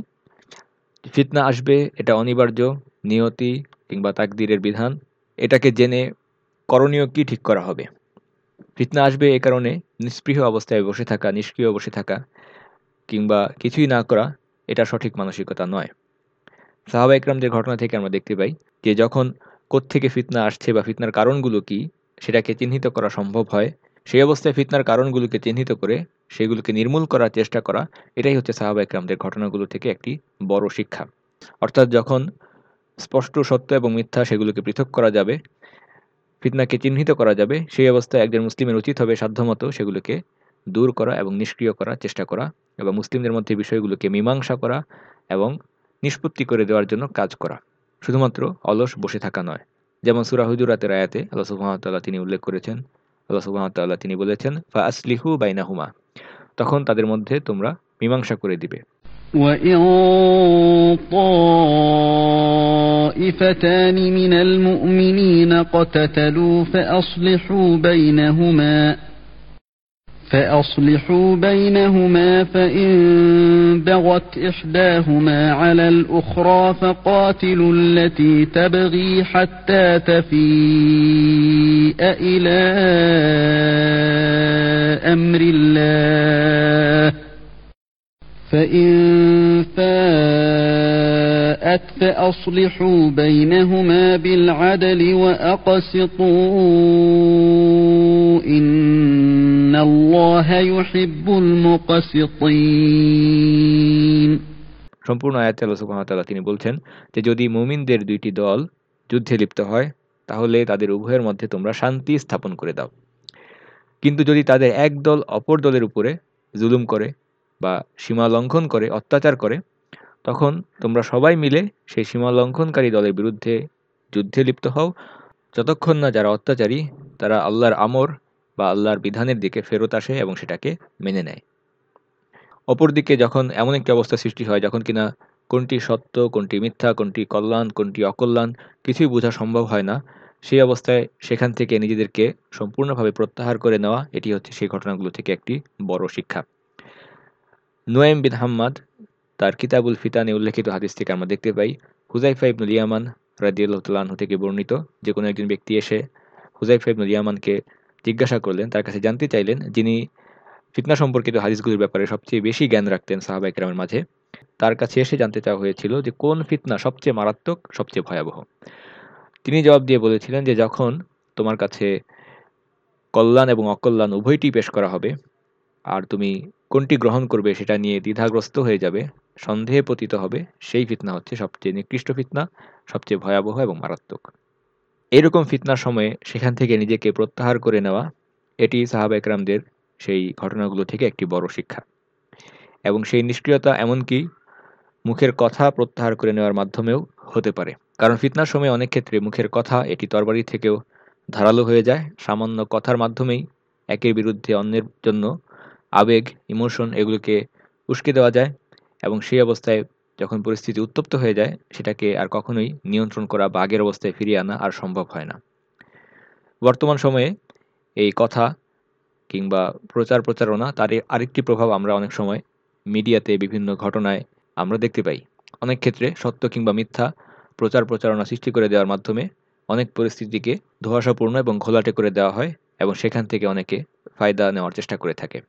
ফিতনা আসবে, এটা অনিবার্য, নিয়তি কিংবা তাকদিরের বিধান। এটাকে জেনে করণীয় কি ঠিক করা হবে? ফিতনা আসবে এ কারণে নিষ্পৃহ অবস্থায় বসে থাকা, নিষ্ক্রিয় বসে থাকা কিংবা কিছুই না করা এটা সঠিক মানসিকতা নয়। সাহাবা ইকরামদের ঘটনা থেকে আমরা দেখতে পাই যে যখন কোত্থেকে ফিতনা আসছে বা ফিতনার কারণগুলো কি, সেটাকে চিহ্নিত করা সম্ভব হয়, সেই অবস্থায় ফিতনার কারণগুলোকে চিহ্নিত করে সেগুলোকে নির্মূল করার চেষ্টা করা, এটাই হচ্ছে সাহাবা ইকরামদের ঘটনাগুলো থেকে একটি বড় শিক্ষা। অর্থাৎ যখন স্পষ্ট সত্য এবং মিথ্যা সেগুলোকে পৃথক করা যাবে, ফিতনাকে চিহ্নিত করা যাবে, সেই অবস্থায় একজন মুসলিমের উচিত হবে সাধ্যমতো সেগুলোকে দূর করা এবং নিষ্ক্রিয় করার চেষ্টা করা। এবং মুসলিমদের মধ্যে বিষয়গুলোকে মীমাংসা করা এবং নিষ্পত্তি করে দেওয়ার জন্য কাজ করা শুধুমাত্র অলস বসে থাকা নয় যেমন সুরা হুজুরাতের আয়াতে আল্লাহ সুহামতাল্লাহ তিনি উল্লেখ করেছেন আল্লাহ সুহামতাল্লাহ তিনি বলেছেন ফা আসলিহু বাইনাহুমা তখন তাদের মধ্যে তোমরা মীমাংসা করে দিবে
وإن طائفتان من المؤمنين قتتلوا فأصلحوا بينهما فأصلحوا بينهما فإن بغت إحداهما على الأخرى فقاتلوا التي تبغي حتى تفيء إلى أمر الله. فإن فاءت فأصلحوا بينهما بالعدل وأقسطوا إن الله يحب المقسطين
সম্পূর্ণ আয়াতে আল্লাহ সুবহানাহু তিনি বলছেন যে যদি মুমিনদের দুইটি দল যুদ্ধে লিপ্ত হয় তাহলে তাদের উভয়ের মধ্যে তোমরা শান্তি স্থাপন করে দাও কিন্তু যদি তাদের এক দল অপর দলের উপরে জুলুম করে বা সীমা লঙ্ঘন করে অত্যাচার করে তখন তোমরা সবাই মিলে সেই সীমা লঙ্ঘনকারী দলের বিরুদ্ধে যুদ্ধে লিপ্ত হও। যতক্ষণ না যারা অত্যাচারী, তারা আল্লাহর আমর বা আল্লাহর বিধানের দিকে ফেরত আসে এবং সেটাকে মেনে নেয়। অপরদিকে যখন এমন একটি অবস্থা সৃষ্টি হয় যখন কিনা কোনটি সত্য, কোনটি মিথ্যা, কোনটি কল্যাণ, কোনটি অকল্যাণ, কিছুই বোঝা সম্ভব হয় না, সেই অবস্থায় সেখান থেকে নিজেদেরকে সম্পূর্ণভাবে প্রত্যাহার করে নেওয়া, এটি হচ্ছে সেই ঘটনাগুলো থেকে একটি বড় শিক্ষা। নোয়েম বিন হাম্মাদ তার কিতাবুল ফিতানে উল্লেখিত হাদিস থেকে আমরা দেখতে পাই হুজাইফা ইবনুল ইয়ামান রাদিউল্লাহ তাল্লাহ্ন থেকে বর্ণিত যে কোনো একজন ব্যক্তি এসে হুজাইফা ইবনুল ইয়ামানকে জিজ্ঞাসা করলেন, তার কাছে জানতে চাইলেন যিনি ফিতনা সম্পর্কিত হাদিসগুলির ব্যাপারে সবচেয়ে বেশি জ্ঞান রাখতেন সাহাবা একরামের মাঝে, তার কাছে এসে জানতে চাওয়া হয়েছিল যে কোন ফিতনা সবচেয়ে মারাত্মক, সবচেয়ে ভয়াবহ। তিনি জবাব দিয়ে বলেছিলেন যে যখন তোমার কাছে কল্যাণ এবং অকল্যাণ উভয়টি পেশ করা হবে, আর তুমি কোনটি গ্রহণ করবে সেটা নিয়ে দ্বিধাগ্রস্ত হয়ে যাবে সন্দেহে পতিত হবে, সেই ফিতনা হচ্ছে সবচেয়ে নিকৃষ্ট ফিতনা, সবচেয়ে ভয়াবহ এবং মারাত্মক। এরকম ফিতনার সময়ে সেখান থেকে নিজেকে প্রত্যাহার করে নেওয়া, এটি সাহাব একরামদের সেই ঘটনাগুলো থেকে একটি বড় শিক্ষা। এবং সেই নিষ্ক্রিয়তা এমনকি মুখের কথা প্রত্যাহার করে নেওয়ার মাধ্যমেও হতে পারে। কারণ ফিতনার সময় অনেক ক্ষেত্রে মুখের কথা এটি তরবারি থেকেও ধারালো হয়ে যায়। সামান্য কথার মাধ্যমেই একের বিরুদ্ধে অন্যের জন্য আবেগ, ইমোশন এগুলোকে উস্কে দেওয়া যায়। এবং সেই অবস্থায় যখন পরিস্থিতি উত্তপ্ত হয়ে যায়, সেটাকে আর কখনোই নিয়ন্ত্রণ করা বা আগের অবস্থায় ফিরিয়ে আনা আর সম্ভব হয় না। বর্তমান সময়ে এই কথা কিংবা প্রচার প্রচারণা, তার আরেকটি প্রভাব আমরা অনেক সময় মিডিয়াতে বিভিন্ন ঘটনায় আমরা দেখতে পাই। অনেক ক্ষেত্রে সত্য কিংবা মিথ্যা প্রচার প্রচারণা সৃষ্টি করে দেওয়ার মাধ্যমে অনেক পরিস্থিতিকে ধোয়াশাপূর্ণ এবং ঘোলাটে করে দেওয়া হয় এবং সেখান থেকে অনেকে ফায়দা নেওয়ার চেষ্টা করে থাকে।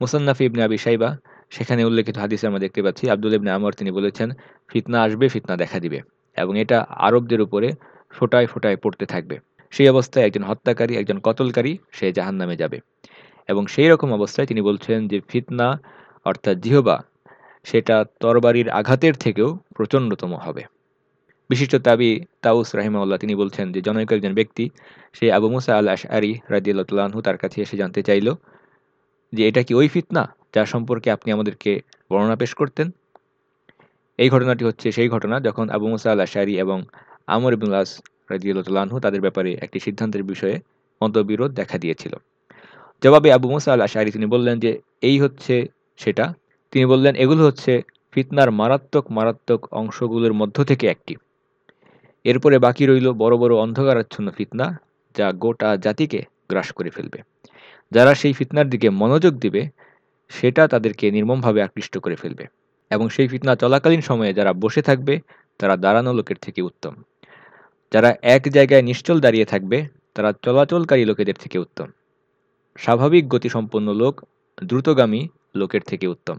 মুসান্নাফি ইবনে আবি সাইবা সেখানে উল্লেখিত হাদিসে আমরা দেখতে পাচ্ছি, আব্দুল ইবনে আমর তিনি বলেছেন, ফিতনা আসবে, ফিতনা দেখা দিবে এবং এটা আরবদের উপরে ফোটায় ফোটায় পড়তে থাকবে। সেই অবস্থায় একজন হত্যাকারী, একজন কতলকারী, সে জাহান নামে যাবে। এবং সেই রকম অবস্থায় তিনি বলছেন যে, ফিতনা অর্থাৎ জিহবা, সেটা তরবারির আঘাতের থেকেও প্রচণ্ডতম হবে। বিশিষ্ট তাবি তাউস রাহিমাউল্লাহ তিনি বলছেন যে, জনৈক একজন ব্যক্তি, সে আবু মুসা আল আশ আশআরি রাজিয়াল্লাহু তার কাছে এসে জানতে চাইল যে, এটা কি ওই ফিতনা? যার সম্পর্কে আপনি আমাদেরকে বর্ণনা পেশ করতেন। এই ঘটনাটি হচ্ছে সেই ঘটনা যখন আবু মুসা আল আশারি এবং আমর ইবনুল আস রাজিউল্লাহু তাদের ব্যাপারে একটি সিদ্ধান্তের বিষয়ে মতবিরোধ দেখা দিয়েছিল। জবাবে আবু মুসা আল আশারি তিনি বললেন যে, এই হচ্ছে সেটা। তিনি বললেন, এগুলো হচ্ছে ফিতনার মারাত্মক মারাত্মক অংশগুলোর মধ্য থেকে একটি। এরপরে বাকি রইল বড় বড় অন্ধকারাচ্ছন্ন ফিতনা যা গোটা জাতিকে গ্রাস করে ফেলবে। যারা সেই ফিতনার দিকে মনোযোগ দিবে সেটা তাদেরকে নির্মমভাবে আকৃষ্ট করে ফেলবে এবং সেই ফিতনা চলাকালীন সময়ে যারা বসে থাকবে, তারা দাঁড়ানো লোকের থেকে উত্তম। যারা এক জায়গায় নিশ্চল দাঁড়িয়ে থাকবে, তারা চলাচলকারী লোকেদের থেকে উত্তম। স্বাভাবিক গতিসম্পন্ন লোক দ্রুতগামী লোকের থেকে উত্তম।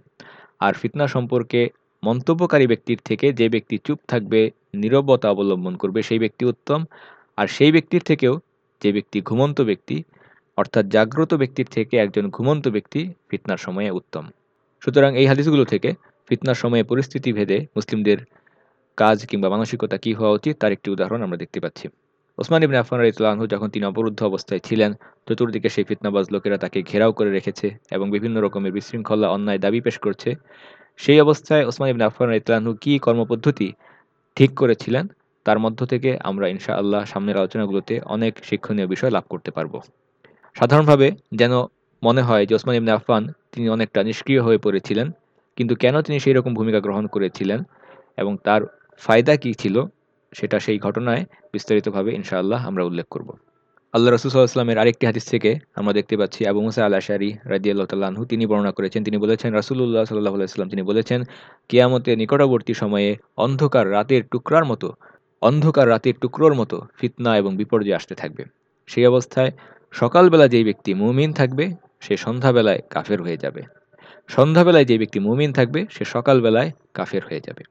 আর ফিতনা সম্পর্কে মন্তব্যকারী ব্যক্তির থেকে যে ব্যক্তি চুপ থাকবে, নিরবতা অবলম্বন করবে, সেই ব্যক্তি উত্তম। আর সেই ব্যক্তির থেকেও যে ব্যক্তি ঘুমন্ত ব্যক্তি অর্থাৎ জাগ্রত ব্যক্তির থেকে একজন ঘুমন্ত ব্যক্তি ফিতনার সময়ে উত্তম। সুতরাং এই হাদিসগুলো থেকে ফিতনার সময়ে পরিস্থিতি ভেদে মুসলিমদের কাজ কিংবা মানসিকতা কী হওয়া উচিত তার একটি উদাহরণ আমরা দেখতে পাচ্ছি। ওসমান ইবনে আফান রাইতুল্লাহু যখন তিনি অবরুদ্ধ অবস্থায় ছিলেন, চতুর্দিকে সেই ফিতনাবাজ লোকেরা তাকে ঘেরাও করে রেখেছে এবং বিভিন্ন রকমের বিশৃঙ্খলা, অন্যায় দাবি পেশ করছে। সেই অবস্থায় ওসমান ইবনে আফান রাইতুল্লাহু কী কর্মপদ্ধতি ঠিক করেছিলেন, তার মধ্য থেকে আমরা ইনশা আল্লাহ সামনের আলোচনাগুলোতে অনেক শিক্ষণীয় বিষয় লাভ করতে পারব। সাধারণভাবে যেন মনে হয় যে ওসমান ইবনে আফফান তিনি অনেকটা নিষ্ক্রিয় হয়ে পড়েছিলেন, কিন্তু কেন তিনি সেই রকম ভূমিকা গ্রহণ করেছিলেন এবং তার ফায়দা কী ছিল সেটা সেই ঘটনায় বিস্তারিতভাবে ইনশাআল্লাহ আমরা উল্লেখ করব। আল্লাহ রসুল সাল্লাহামের আরেকটি হাদিস থেকে আমরা দেখতে পাচ্ছি, আবু মুসা আল আশারি রাজি আল্লাহ তিনি বর্ণনা করেছেন, তিনি বলেছেন রাসুল্লাহ সাল্লাহ আলাইস্লাম তিনি বলেছেন কেয়ামতে নিকটবর্তী সময়ে অন্ধকার রাতের টুকরার মতো, অন্ধকার রাতের টুকরোর মতো ফিতনা এবং বিপর্যয় আসতে থাকবে। সেই অবস্থায় সকালবেলা যেই ব্যক্তি মুমিন থাকবে, সে সন্ধ্যাবেলায় কাফের হয়ে যাবে। সন্ধ্যাবেলায় যে ব্যক্তি মুমিন থাকবে, সে সকালবেলায় কাফের হয়ে যাবে।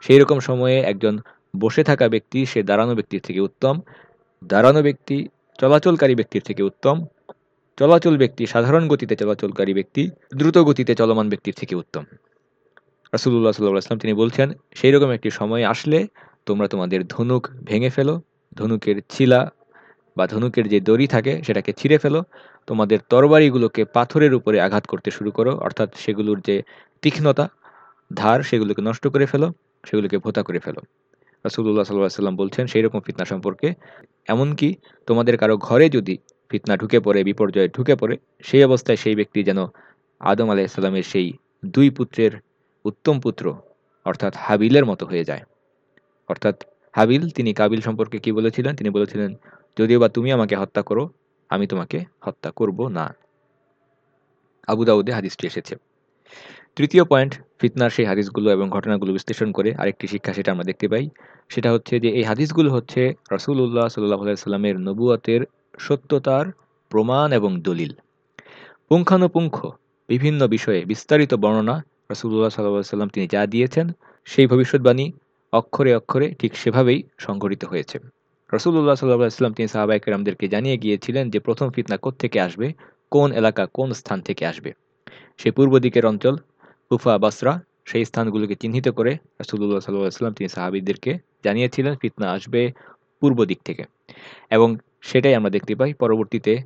সেই রকম সময়ে একজন বসে থাকা ব্যক্তি, সে দাঁড়ানো ব্যক্তির থেকে উত্তম। দাঁড়ানো ব্যক্তি চলাচলকারী ব্যক্তির থেকে উত্তম। চলাচল ব্যক্তি, সাধারণ গতিতে চলাচলকারী ব্যক্তি, দ্রুত গতিতে চলমান ব্যক্তির থেকে উত্তম। রাসুল্লাহ সাল্লাহ আসলাম তিনি বলছেন সেই রকম একটি সময় আসলে তোমরা তোমাদের ধনুক ভেঙে ফেলো। ধনুকের ছিলা বা ধনুকের যে দড়ি থাকে সেটাকে ছিঁড়ে ফেলো। তোমাদের তরবারিগুলোকে পাথরের উপরে আঘাত করতে শুরু করো। অর্থাৎ সেগুলোর যে তীক্ষ্ণতা, ধার, সেগুলোকে নষ্ট করে ফেলো, সেগুলোকে ভোতা করে ফেলো। রাসুল্লাহ সাল্লাহ সাল্লাম বলছেন সেই রকম ফিতনা সম্পর্কে। এমনকি তোমাদের কারও ঘরে যদি ফিতনা ঢুকে পড়ে, বিপর্যয়ে ঢুকে পড়ে, সেই অবস্থায় সেই ব্যক্তি যেন আদম আলাইসাল্লামের সেই দুই পুত্রের উত্তম পুত্র, অর্থাৎ হাবিলের মতো হয়ে যায়। অর্থাৎ হাবিল, তিনি কাবিল সম্পর্কে কি বলেছিলেন? তিনি বলেছিলেন যদিও বা তুমি আমাকে হত্যা করো, আমি তোমাকে হত্যা করব না। আবু দাউদে হাদিসটি এসেছে। তৃতীয় পয়েন্ট, ফিতনার সেই হাদিসগুলো এবং ঘটনাগুলো বিশ্লেষণ করে আরেকটি শিক্ষা সেটা আমরা দেখতে পাই। সেটা হচ্ছে যে এই হাদিসগুলো হচ্ছে রসুল্লাহ সাল্লাহ সাল্লামের নবুয়াতের সত্যতার প্রমাণ এবং দলিল। পুঙ্খানুপুঙ্খ বিভিন্ন বিষয়ে বিস্তারিত বর্ণনা রাসূলুল্লাহ সাল্লাল্লাহু আলাইহি সাল্লাম তিনি যা দিয়েছেন, সেই ভবিষ্যৎবাণী অক্ষরে অক্ষরে ঠিক সেভাবেই সংঘটিত হয়েছে। রসুল্লাহ সাল্লাহ সাল্লাম তিনি সাহাবা একরামদেরকে জানিয়ে গিয়েছিলেন যে প্রথম ফিতনা থেকে আসবে? কোন এলাকা কোন স্থান থেকে আসবে? সে পূর্ব দিকের অঞ্চল, কুফা, বাসরা, সেই স্থানগুলোকে চিহ্নিত করে রসুল্লাহ সাল্লাহ সাল্লাম তিনি সাহাবিদেরকে জানিয়েছিলেন ফিতনা আসবে পূর্ব দিক থেকে। এবং সেটাই আমরা দেখতে পাই পরবর্তীতে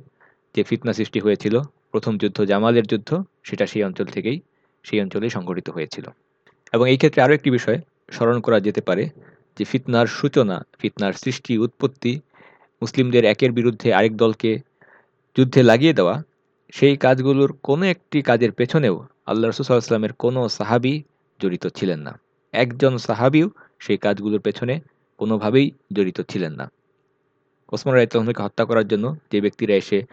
যে ফিতনা সৃষ্টি হয়েছিল, প্রথম যুদ্ধ জামালের যুদ্ধ, সেটা সেই অঞ্চল থেকেই, সেই অঞ্চলেই সংঘটিত হয়েছিল। এবং এই ক্ষেত্রে আরও একটি বিষয় স্মরণ করা যেতে পারে যে ফিতনার সূচনা, ফিতনার সৃষ্টি, উৎপত্তি, মুসলিমদের একের বিরুদ্ধে আরেক দলকে যুদ্ধে লাগিয়ে দেওয়া, সেই কাজগুলোর কোনো একটি কাজের পেছনেও আল্লাহ রসুলামের কোনো সাহাবি জড়িত ছিলেন না। একজন সাহাবিও সেই কাজগুলোর পেছনে কোনোভাবেই জড়িত ছিলেন না। ওসমান রাইতলামকে হত্যা করার জন্য যে ব্যক্তিরা এসে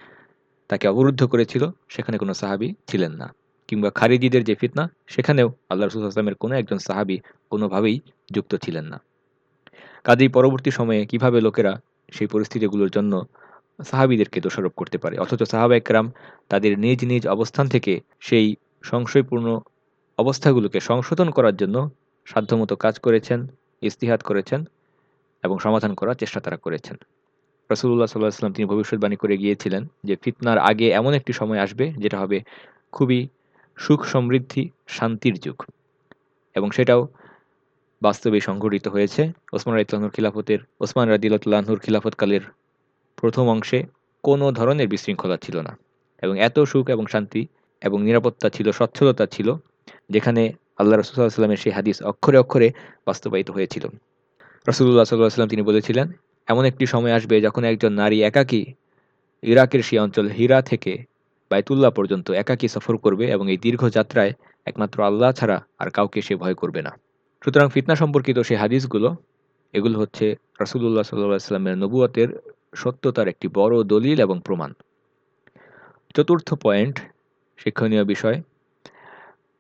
তাকে অবরুদ্ধ করেছিল, সেখানে কোনো সাহাবি ছিলেন না। কিংবা খারিজিদের যে ফিতনা, সেখানেও আল্লাহ রসুল আসলামের কোনো একজন সাহাবি কোনোভাবেই যুক্ত ছিলেন না। কাজেই পরবর্তী সময়ে কীভাবে লোকেরা সেই পরিস্থিতিগুলোর জন্য সাহাবিদেরকে দোষারোপ করতে পারে? অথচ সাহাবা একরাম তাদের নিজ নিজ অবস্থান থেকে সেই সংশয়পূর্ণ অবস্থাগুলোকে সংশোধন করার জন্য সাধ্যমতো কাজ করেছেন ইস্তিহাত করেছেন এবং সমাধান করার চেষ্টা তারা করেছেন। রসুল্লাহ সাল্লাহ তিনি ভবিষ্যৎবাণী করে গিয়েছিলেন যে ফিতনার আগে এমন একটি সময় আসবে যেটা হবে খুবই সুখ সমৃদ্ধি, শান্তির যুগ এবং সেটাও বাস্তবে সংঘটিত হয়েছে। ওসমান রাইতলাহুর খিলাফতের, ওসমান রাদিল্লাহুর খিলাফতকালের প্রথম অংশে কোনো ধরনের বিশৃঙ্খলা ছিল না এবং এত সুখ এবং শান্তি এবং নিরাপত্তা ছিল স্বচ্ছলতা ছিল, যেখানে আল্লাহ রসুল্লাহামের সেই হাদিস অক্ষরে অক্ষরে বাস্তবায়িত হয়েছিল। রসুল্লাহ সাল্লাহ সাল্লাম তিনি বলেছিলেন, এমন একটি সময় আসবে যখন একজন নারী একাকী ইরাকের সেই অঞ্চল হীরা থেকে বায়তুল্লাহ পর্যন্ত একাকী সফর করবে এবং এই দীর্ঘ যাত্রায় একমাত্র আল্লাহ ছাড়া আর কাউকে সে ভয় করবে না। সুতরাং ফিতনা সম্পর্কিত সেই হাদিসগুলো, এগুলো হচ্ছে রসুল্লাহ সাল্লামের নবুয়তের সত্যতার একটি বড় দলিল এবং প্রমাণ। চতুর্থ পয়েন্ট, শিক্ষণীয় বিষয়,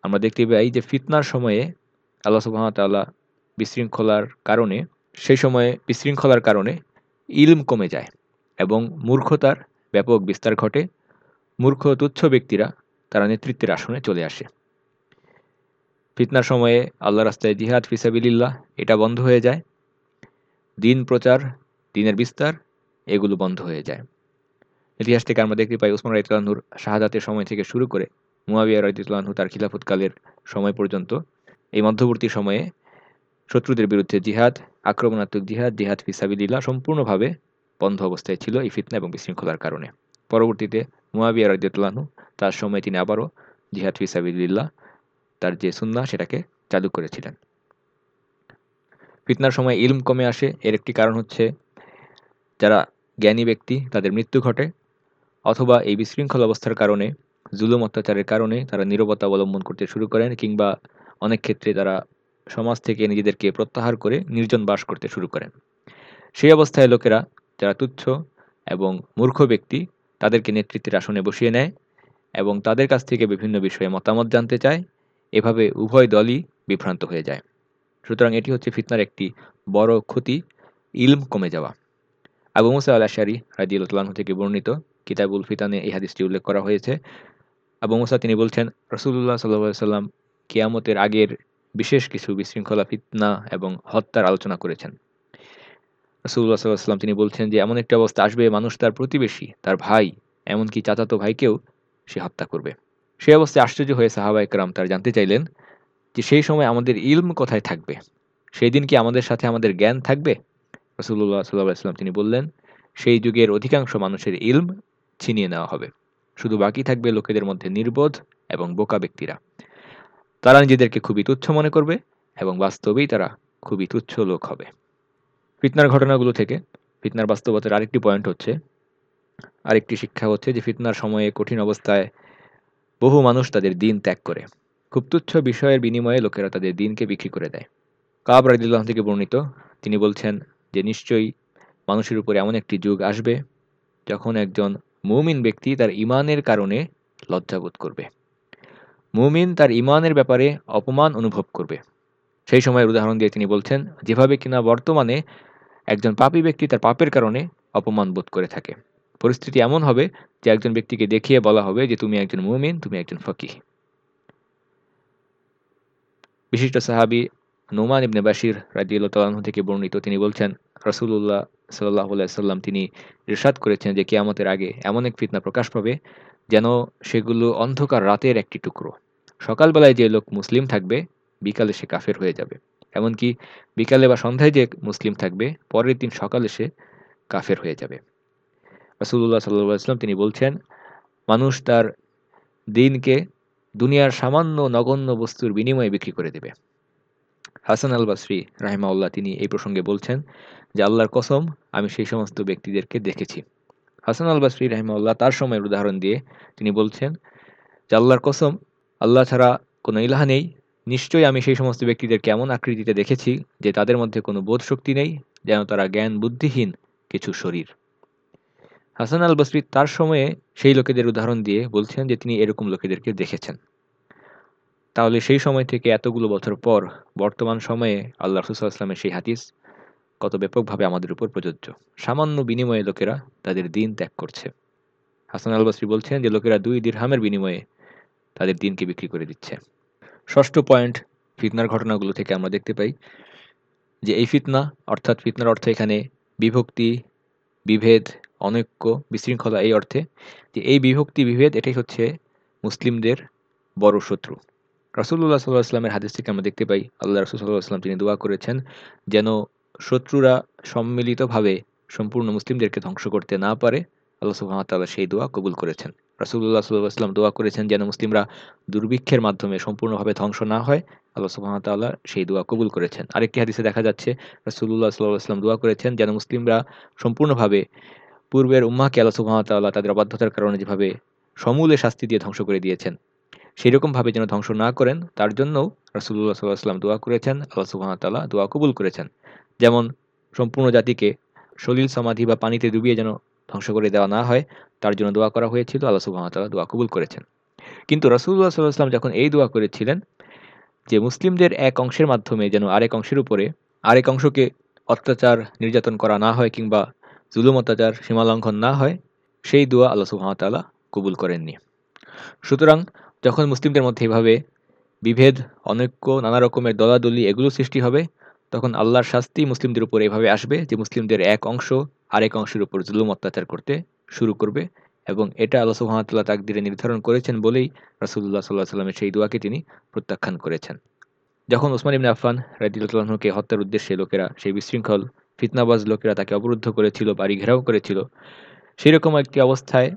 আমরা দেখতে পাই যে ফিতনার সময়ে আল্লাহ সুবাহতাল্লাহ বিশৃঙ্খলার কারণে, সেই সময়ে বিশৃঙ্খলার কারণে ইলম কমে যায় এবং মূর্খতার ব্যাপক বিস্তার ঘটে। মূর্খ তুচ্ছ ব্যক্তিরা তারা নেতৃত্বের আসনে চলে আসে। ফিতনার সময়ে আল্লাহ রাস্তায় জিহাদ ফিসাবিল্লাহ এটা বন্ধ হয়ে যায়। দিন প্রচার, দিনের বিস্তার, এগুলো বন্ধ হয়ে যায়। ইতিহাস থেকে আমরা দেখতে পাই ওসমান রাইতুল্লাহুর শাহাদাতের সময় থেকে শুরু করে মুয়াবিয়া রাইতুল্লাহু তার খিলাফতকালের সময় পর্যন্ত এই মধ্যবর্তী সময়ে শত্রুদের বিরুদ্ধে জিহাদ, আক্রমণাত্মক জিহাদ জিহাদ ফিসাবিল্লাহ সম্পূর্ণভাবে বন্ধ অবস্থায় ছিল এই ফিতনা এবং বিশৃঙ্খলার কারণে। পরবর্তীতে মুয়াবিয়া রাইতুল্লাহু তার সময় তিনি আবারও জিহাদ ফিসাবিল্লাহ তার যে সুন্না সেটাকে চালু করেছিলেন। ফিতনার সময় ইলম কমে আসে। এর একটি কারণ হচ্ছে যারা জ্ঞানী ব্যক্তি, তাদের মৃত্যু ঘটে অথবা এই বিশৃঙ্খল অবস্থার কারণে, জুলুম অত্যাচারের কারণে তারা নিরবতা অবলম্বন করতে শুরু করেন কিংবা অনেক ক্ষেত্রে তারা সমাজ থেকে নিজেদেরকে প্রত্যাহার করে নির্জন বাস করতে শুরু করেন। সেই অবস্থায় লোকেরা, যারা তুচ্ছ এবং মূর্খ ব্যক্তি, তাদেরকে নেতৃত্বের আসনে বসিয়ে নেয় এবং তাদের কাছ থেকে বিভিন্ন বিষয়ে মতামত জানতে চায়। এভাবে উভয় দলই বিভ্রান্ত হয়ে যায়। সুতরাং এটি হচ্ছে ফিতনার একটি বড় ক্ষতি, ইলম কমে যাওয়া। আবু মুসা আল আশারি রাজিউল্লাহ থেকে বর্ণিত কিতাবুল ফিতানে এই হাদিসটি উল্লেখ করা হয়েছে। আবু মুসা তিনি বলছেন রসুল্লাহ সাল্লাহ সাল্লাম কিয়ামতের আগের বিশেষ কিছু বিশৃঙ্খলা, ফিতনা এবং হত্যার আলোচনা করেছেন। রসুল্লাহ সাল্লাহ সাল্লাম তিনি বলছেন যে, এমন একটি অবস্থা আসবে, মানুষ তার প্রতিবেশী, তার ভাই, এমনকি চাচাতো ভাইকেও সে হত্যা করবে। সেই অবস্থায় আশ্চর্য হয়ে সাহাবা একরাম তার জানতে চাইলেন যে সেই সময় আমাদের ইলম কোথায় থাকবে? সেই দিন কি আমাদের সাথে আমাদের জ্ঞান থাকবে? রসুল্লাহ সাল্লাহ সাল্লাম তিনি বললেন, সেই যুগের অধিকাংশ মানুষের ইলম ছিনিয়ে নেওয়া হবে। শুধু বাকি থাকবে লোকেদের মধ্যে নির্বোধ এবং বোকা ব্যক্তিরা। তারা নিজেদেরকে খুবই তুচ্ছ মনে করবে এবং বাস্তবেই তারা খুবই তুচ্ছ লোক হবে। ফিতনার ঘটনাগুলো থেকে, ফিতনার বাস্তবতার আরেকটি পয়েন্ট হচ্ছে, আরেকটি শিক্ষা হচ্ছে যে ফিতনার সময়ে কঠিন অবস্থায় বহু মানুষ তাদের দিন ত্যাগ করে। খুব তুচ্ছ বিষয়ের বিনিময়ে লোকেরা তাদের দিনকে বিক্রি করে দেয়। কাব রাজিল্লাহ থেকে বর্ণিত, তিনি বলছেন যে, নিশ্চয়ই মানুষের উপরে এমন একটি যুগ আসবে যখন একজন মুমিন ব্যক্তি তার ইমানের কারণে লজ্জাবোধ করবে। মুমিন তার ইমানের ব্যাপারে অপমান অনুভব করবে। সেই সময়ের উদাহরণ দিয়ে তিনি বলছেন, যেভাবে কিনা বর্তমানে একজন পাপী ব্যক্তি তার পাপের কারণে অপমান বোধ করে থাকে। পরিস্থিতি এমন হবে যে একজন ব্যক্তিকে দেখিয়ে বলা হবে যে তুমি একজন মুমিন, তুমি একজন ফকি বিশিষ্ট সাহাবি নোমান ইবনে বাশির রাজিউল্লাহ তালাহ থেকে বর্ণিত তিনি বলছেন রসুল্লাহ সাল্লাহ সাল্লাম তিনি ইরশাদ করেছেন যে কেয়ামতের আগে এমন এক ফিতনা প্রকাশ পাবে যেন সেগুলো অন্ধকার রাতের একটি টুকরো। সকালবেলায় যে লোক মুসলিম থাকবে, বিকালে সে কাফের হয়ে যাবে। এমনকি বিকালে বা সন্ধ্যায় যে মুসলিম থাকবে, পরের দিন সকালে সে কাফের হয়ে যাবে। রসুল্লাহ সাল্লাম তিনি বলছেন, মানুষ তার দিনকে দুনিয়ার সামান্য নগণ্য বস্তুর বিনিময়ে বিক্রি করে দেবে। হাসান আল বাসরি রাহিমাউল্লাহ তিনি এই প্রসঙ্গে বলছেন যে, আল্লাহর কসম, আমি সেই সমস্ত ব্যক্তিদেরকে দেখেছি। হাসান আল বাসরি রাহিমাউল্লাহ তার সময়ের উদাহরণ দিয়ে তিনি বলছেন যে, আল্লাহর কসম, আল্লাহ ছাড়া কোনো ইলাহা নেই। নিশ্চয়ই আমি সেই সমস্ত ব্যক্তিদের কেমন আকৃতিতে দেখেছি যে, তাদের মধ্যে কোনো বোধ শক্তি নেই, যেন তারা জ্ঞান বুদ্ধিহীন কিছু শরীর। হাসান আল বসরি তার সময়ে সেই লোকেদের উদাহরণ দিয়ে বলছেন যে তিনি এরকম লোকেদেরকে দেখেছেন। তাহলে সেই সময় থেকে এতগুলো বছর পর বর্তমান সময়ে আল্লাহ রসুলামের সেই হাদিস কত ব্যাপকভাবে আমাদের উপর প্রযোজ্য। সামান্য বিনিময়ে লোকেরা তাদের দিন ত্যাগ করছে। হাসান আল বসরি বলছেন যে লোকেরা দুই দিরহামের বিনিময়ে তাদের দিনকে বিক্রি করে দিচ্ছে। ষষ্ঠ পয়েন্ট, ফিতনার ঘটনাগুলো থেকে আমরা দেখতে পাই যে এই ফিতনা, অর্থাৎ ফিতনার অর্থ এখানে বিভক্তি, বিভেদ অনৈক্য, বিশৃঙ্খলা এই অর্থে যে এই বিভক্তি বিভেদ এটাই হচ্ছে মুসলিমদের বড় শত্রু। রাসুল্লাহ সাল্লাহ আসলামের হাদিস থেকে আমরা দেখতে পাই, আল্লাহ রসুল সাল্লাহ আসলাম তিনি দোয়া করেছেন যেন শত্রুরা সম্মিলিতভাবে সম্পূর্ণ মুসলিমদেরকে ধ্বংস করতে না পারে। আল্লাহ সুহামতাল্লাহ সেই দোয়া কবুল করেছেন। রাসুল্লাহ সাল্লাম দোয়া করেছেন যেন মুসলিমরা দুর্ভিক্ষের মাধ্যমে সম্পূর্ণভাবে ধ্বংস না হয়। আল্লাহ সুহামতাল্লাহ সেই দোয়া কবুল করেছেন। আরেকটি হাদিসে দেখা যাচ্ছে রাসুল্লাহ সাল্লাহ আসলাম দোয়া করেছেন যেন মুসলিমরা সম্পূর্ণভাবে পূর্বের উম্মাকে আল্লাহ সুহামতাল্লাহ তাদের অবাধ্যতার কারণে যেভাবে সমূলে শাস্তি দিয়ে ধ্বংস করে দিয়েছেন সেই রকমভাবে যেন ধ্বংস না করেন, তার জন্যও রাসুল্লাহ সাল্লাহ দোয়া করেছেন, আল্লাহ সুহামতাল্লাহ দোয়া কবুল করেছেন। যেমন সম্পূর্ণ জাতিকে সলিল সমাধি বা পানিতে ডুবিয়ে যেন ধ্বংস করে দেওয়া না হয়, তার জন্য দোয়া করা হয়েছিল, আল্লাহ সুবাহতাল্লাহ দোয়া কবুল করেছেন। কিন্তু রসুল্লাহ সাল্লাহাম যখন এই দোয়া করেছিলেন, যে মুসলিমদের এক অংশের মাধ্যমে যেন আরেক অংশের উপরে, আরেক অংশকে অত্যাচার, নির্যাতন করা না হয় কিংবা জুলুম অত্যাচার সীমালঙ্ঘন না হয়, সেই দোয়া আল্লাহ সুহামতাল্লাহ কবুল করেননি। সুতরাং যখন মুসলিমদের মধ্যে এভাবে বিভেদ, অনৈক্য, নানা রকমের দলাদলি এগুলো সৃষ্টি হবে, তখন আল্লাহর শাস্তি মুসলিমদের উপর এভাবে আসবে যে মুসলিমদের এক অংশ আরেক অংশের উপর জুলুম অত্যাচার করতে শুরু করবে এবং এটা আল্লাহ সুহামতাল্লাহ তাকদিরে নির্ধারণ করেছেন বলেই রাসুল্লাহ সাল্লাহ সাল্লামের সেই দোয়াকে তিনি প্রত্যাখ্যান করেছেন। যখন ওসমান ইবিন আফান রাজিউল্লাহকে হত্যার উদ্দেশ্যে লোকেরা সেই বিশৃঙ্খল ফিতনাবাজ লোকেরা তাকে অবরুদ্ধ করেছিল, বাড়ি ঘেরাও করেছিল। সেরকম একটি অবস্থায়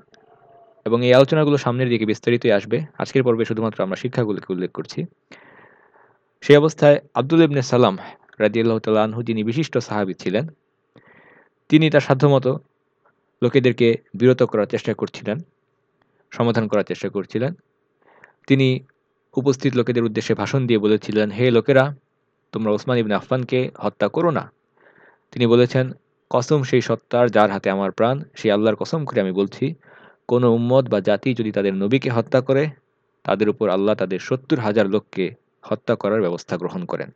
এবং এই আলোচনাগুলো সামনের দিকে বিস্তারিতই আসবে। আজকের পর্বে শুধুমাত্র আমরা শিক্ষাগুলোকে উল্লেখ করছি। সেই অবস্থায় আব্দুল ইবনে সালাম রাজিউল্লাহ তাল্লাহু যিনি বিশিষ্ট সাহাবি ছিলেন, তিনি তার সাধ্যমতো লোকেদেরকে বিরত করার চেষ্টা করছিলেন, সমাধান করার চেষ্টা করছিলেন। তিনি উপস্থিত লোকেদের উদ্দেশ্যে ভাষণ দিয়ে বলেছিলেন, হে লোকেরা, তোমরা ওসমান ইবিন আফফানকে হত্যা করো না। তিনি বলেছেন, কসম সেই সত্তার যার হাতে আমার প্রাণ, সেই আল্লাহর কসম করে আমি বলছি, কোনো উম্মত বা জাতি যদি তাদের নবীকে হত্যা করে, তাদের উপর আল্লাহ তাদের সত্তর হাজার লোককে হত্যা করার ব্যবস্থা গ্রহণ করেন।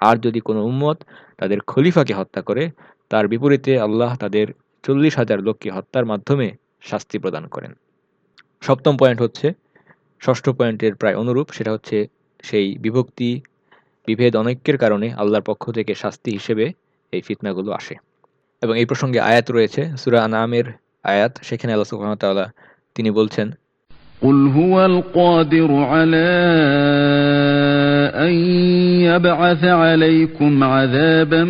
আর যদি কোনো উম্মত তাদের খলিফাকে হত্যা করে, তার বিপরীতে আল্লাহ তাদের চল্লিশ হাজার লোককে হত্যার মাধ্যমে শাস্তি প্রদান করেন। সপ্তম পয়েন্ট হচ্ছে, ষষ্ঠ পয়েন্টের প্রায় অনুরূপ, সেটা হচ্ছে সেই বিভক্তি, বিভেদ অনৈক্যের কারণে আল্লাহর পক্ষ থেকে শাস্তি হিসেবে এই ফিতনাগুলো আসে এবং এই প্রসঙ্গে আয়াত রয়েছে সুরা আনামের আয়াত সেখানে আল্লাহ সুহামতাল্লাহ তিনি বলছেন
قل هو القادر على أن يبعث عليكم عذابا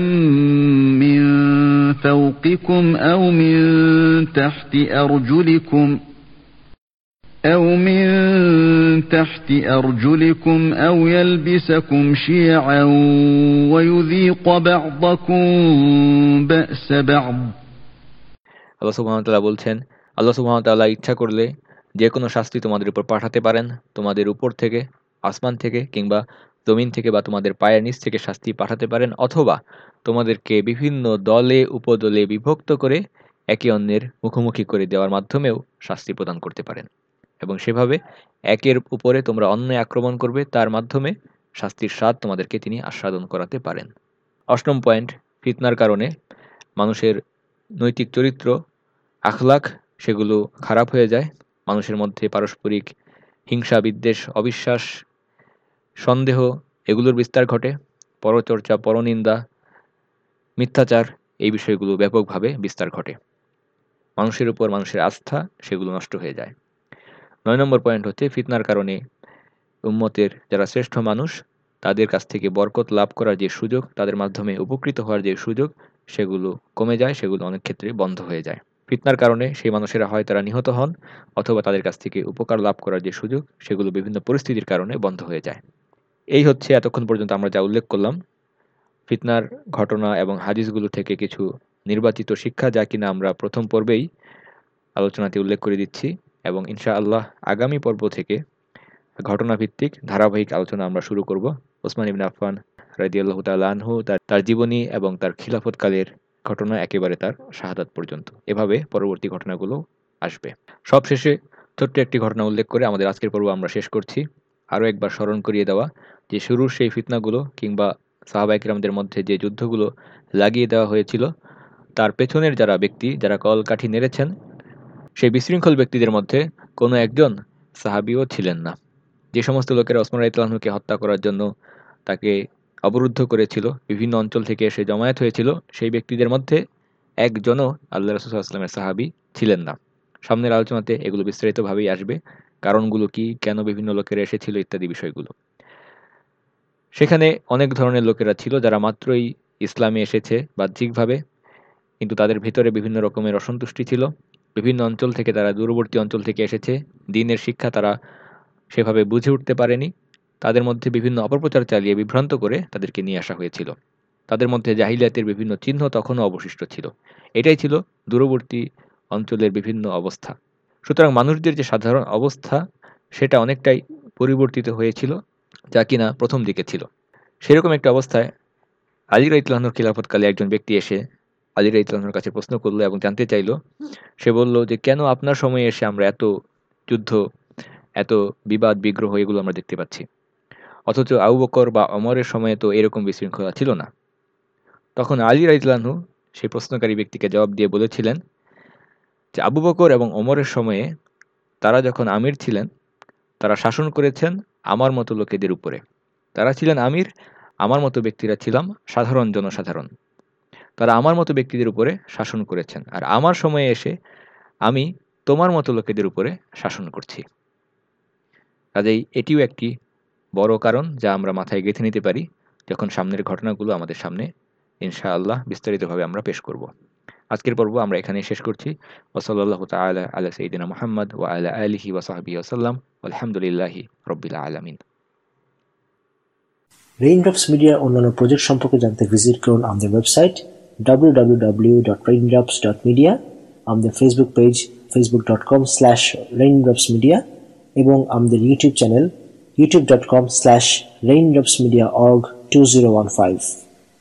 من فوقكم أو من تحت أرجلكم أو من تحت أرجلكم أو يلبسكم شيعا ويذيق بعضكم بأس بعض
আল্লাহ সুবাহতাল্লাহ বলছেন আল্লাহ সুবাহতাল্লাহ ইচ্ছা করলে যে কোনো শাস্তি তোমাদের উপর পাঠাতে পারেন তোমাদের উপর থেকে আসমান থেকে কিংবা জমিন থেকে বা তোমাদের পায়ের নিচ থেকে শাস্তি পাঠাতে পারেন অথবা তোমাদেরকে বিভিন্ন দলে উপদলে বিভক্ত করে একে অন্যের মুখোমুখি করে দেওয়ার মাধ্যমেও শাস্তি প্রদান করতে পারেন এবং সেভাবে একের উপরে তোমরা অন্য আক্রমণ করবে, তার মাধ্যমে শাস্তির স্বাদ তোমাদেরকে তিনি আস্বাদন করাতে পারেন। অষ্টম পয়েন্ট ফিতনার কারণে মানুষের নৈতিক চরিত্র, আখলাখ সেগুলো খারাপ হয়ে যায়। মানুষের মধ্যে পারস্পরিক হিংসা, বিদ্বেষ, অবিশ্বাস, সন্দেহ এগুলোর বিস্তার ঘটে। পরচর্চা, পরনিন্দা, মিথ্যাচার এই বিষয়গুলো ব্যাপকভাবে বিস্তার ঘটে। মানুষের উপর মানুষের আস্থা সেগুলো নষ্ট হয়ে যায়। নয় নম্বর পয়েন্ট হচ্ছে ফিতনার কারণে উম্মতের যারা শ্রেষ্ঠ মানুষ, তাদের কাছ থেকে বরকত লাভ করার যে সুযোগ, তাদের মাধ্যমে উপকৃত হওয়ার যে সুযোগ, সেগুলো কমে যায়, সেগুলো অনেক ক্ষেত্রে বন্ধ হয়ে যায়। ফিতনার কারণে সেই মানুষেরা হয় তারা নিহত হন, অথবা তাদের কাছ থেকে উপকার লাভ করার যে সুযোগ, সেগুলো বিভিন্ন পরিস্থিতির কারণে বন্ধ হয়ে যায়। এই হচ্ছে এতক্ষণ পর্যন্ত আমরা যা উল্লেখ করলাম। ফিতনার ঘটনা এবং হাদিসগুলো থেকে কিছু নির্বাচিত শিক্ষা যা কিনা আমরা প্রথম পর্বেই আলোচনাতে উল্লেখ করে দিচ্ছি। এবং ইনশা আল্লাহ আগামী পর্ব থেকে ঘটনাভিত্তিক ধারাবাহিক আলোচনা আমরা শুরু করব। ওসমান ইবিন আফান রাজিয়াল্লাহ তালহু তার তার জীবনী এবং তার খিলাফতকালের ঘটনা একেবারে তার শাহাদাত পর্যন্ত। এভাবে পরবর্তী ঘটনাগুলো আসবে। সবশেষে ছোট্ট একটি ঘটনা উল্লেখ করে আমাদের আজকের পর্ব আমরা শেষ করছি। আরও একবার স্মরণ করিয়ে দেওয়া যে শুরুর সেই ফিতনাগুলো কিংবা সাহাবাইকরামদের মধ্যে যে যুদ্ধগুলো লাগিয়ে দেওয়া হয়েছিল, তার পেছনের যারা ব্যক্তি, যারা কলকাঠি নেড়েছেন সেই বিশৃঙ্খল ব্যক্তিদের মধ্যে কোনো একজন সাহাবিও ছিলেন না। যে সমস্ত লোকেরা ওসমান রাইতলাহনুকে হত্যা করার জন্য তাকে অবরুদ্ধ করেছিল, বিভিন্ন অঞ্চল থেকে এসে জমায়েত হয়েছিল, সেই ব্যক্তিদের মধ্যে একজনও আল্লাহ রসুলামের সাহাবি ছিলেন না। সামনের আলোচনাতে এগুলো বিস্তারিতভাবেই আসবে, কারণগুলো কি, কেন বিভিন্ন লোকেরা এসেছিল ইত্যাদি বিষয়গুলো। সেখানে অনেক ধরনের লোকেরা ছিল যারা মাত্রই ইসলামে এসেছে বাহ্যিকভাবে, কিন্তু তাদের ভিতরে বিভিন্ন রকমের অসন্তুষ্টি ছিল। বিভিন্ন অঞ্চল থেকে তারা, দূরবর্তী অঞ্চল থেকে এসেছে। দিনের শিক্ষা তারা সেভাবে বুঝে উঠতে পারেনি। তাদের মধ্যে বিভিন্ন অপপ্রচার চালিয়ে বিভ্রান্ত করে তাদেরকে নিয়ে আসা হয়েছিল। তাদের মধ্যে জাহিলিয়াতের বিভিন্ন চিহ্ন তখনও অবশিষ্ট ছিল। এটাই ছিল দূরবর্তী অঞ্চলের বিভিন্ন অবস্থা। সুতরাং মানুষদের যে সাধারণ অবস্থা, সেটা অনেকটাই পরিবর্তিত হয়েছিল, যা কিনা প্রথম দিকে ছিল। সেরকম একটা অবস্থায় আলী রাইতলাহনুর খিলাফতকালে একজন ব্যক্তি এসে আলী রাইতলাহনুর কাছে প্রশ্ন করল এবং জানতে চাইল। সে বলল যে, কেন আপনার সময়ে এসে আমরা এত যুদ্ধ, এত বিবাদ, বিগ্রহ এগুলো আমরা দেখতে পাচ্ছি? অথচ আবু বকর বা অমরের সময়ে তো এরকম বিশৃঙ্খলা ছিল না। তখন আলী রাইতলানহু সেই প্রশ্নকারী ব্যক্তিকে জবাব দিয়ে বলেছিলেন যে, আবু বকর এবং অমরের সময়ে তারা যখন আমির ছিলেন, তারা শাসন করেছেন আমার মতো লোকেদের উপরে। তারা ছিলেন আমির, আমার মতো ব্যক্তিরা ছিলাম সাধারণ জনসাধারণ। তারা আমার মতো ব্যক্তিদের উপরে শাসন করেছেন। আর আমার সময়ে এসে আমি তোমার মতো লোকেদের উপরে শাসন করছি। কাজেই এটিও একটি বড় কারণ যা আমরা মাথায় গেঁথে নিতে পারি যখন সামনের ঘটনাগুলো আমাদের সামনে ইনশাআল্লাহ বিস্তারিতভাবে আমরা পেশ করব। আজকের পর্ব আমরা এখানে শেষ করছি। ওসল্লাহ তালা আলা সঈদিনা মোহাম্মদ ও আলা আলহি ওসাহাবি ওসাল্লাম আলহামদুলিল্লাহি রব্বিল আলমিন।
রেইনড্রপস মিডিয়ার অন্যান্য প্রজেক্ট সম্পর্কে জানতে ভিজিট করুন আমাদের website www.raindrops.media আমাদের Facebook page facebook.com slash raindropsmedia এবং আমাদের YouTube channel youtube.com slash raindropsmediaorg 2015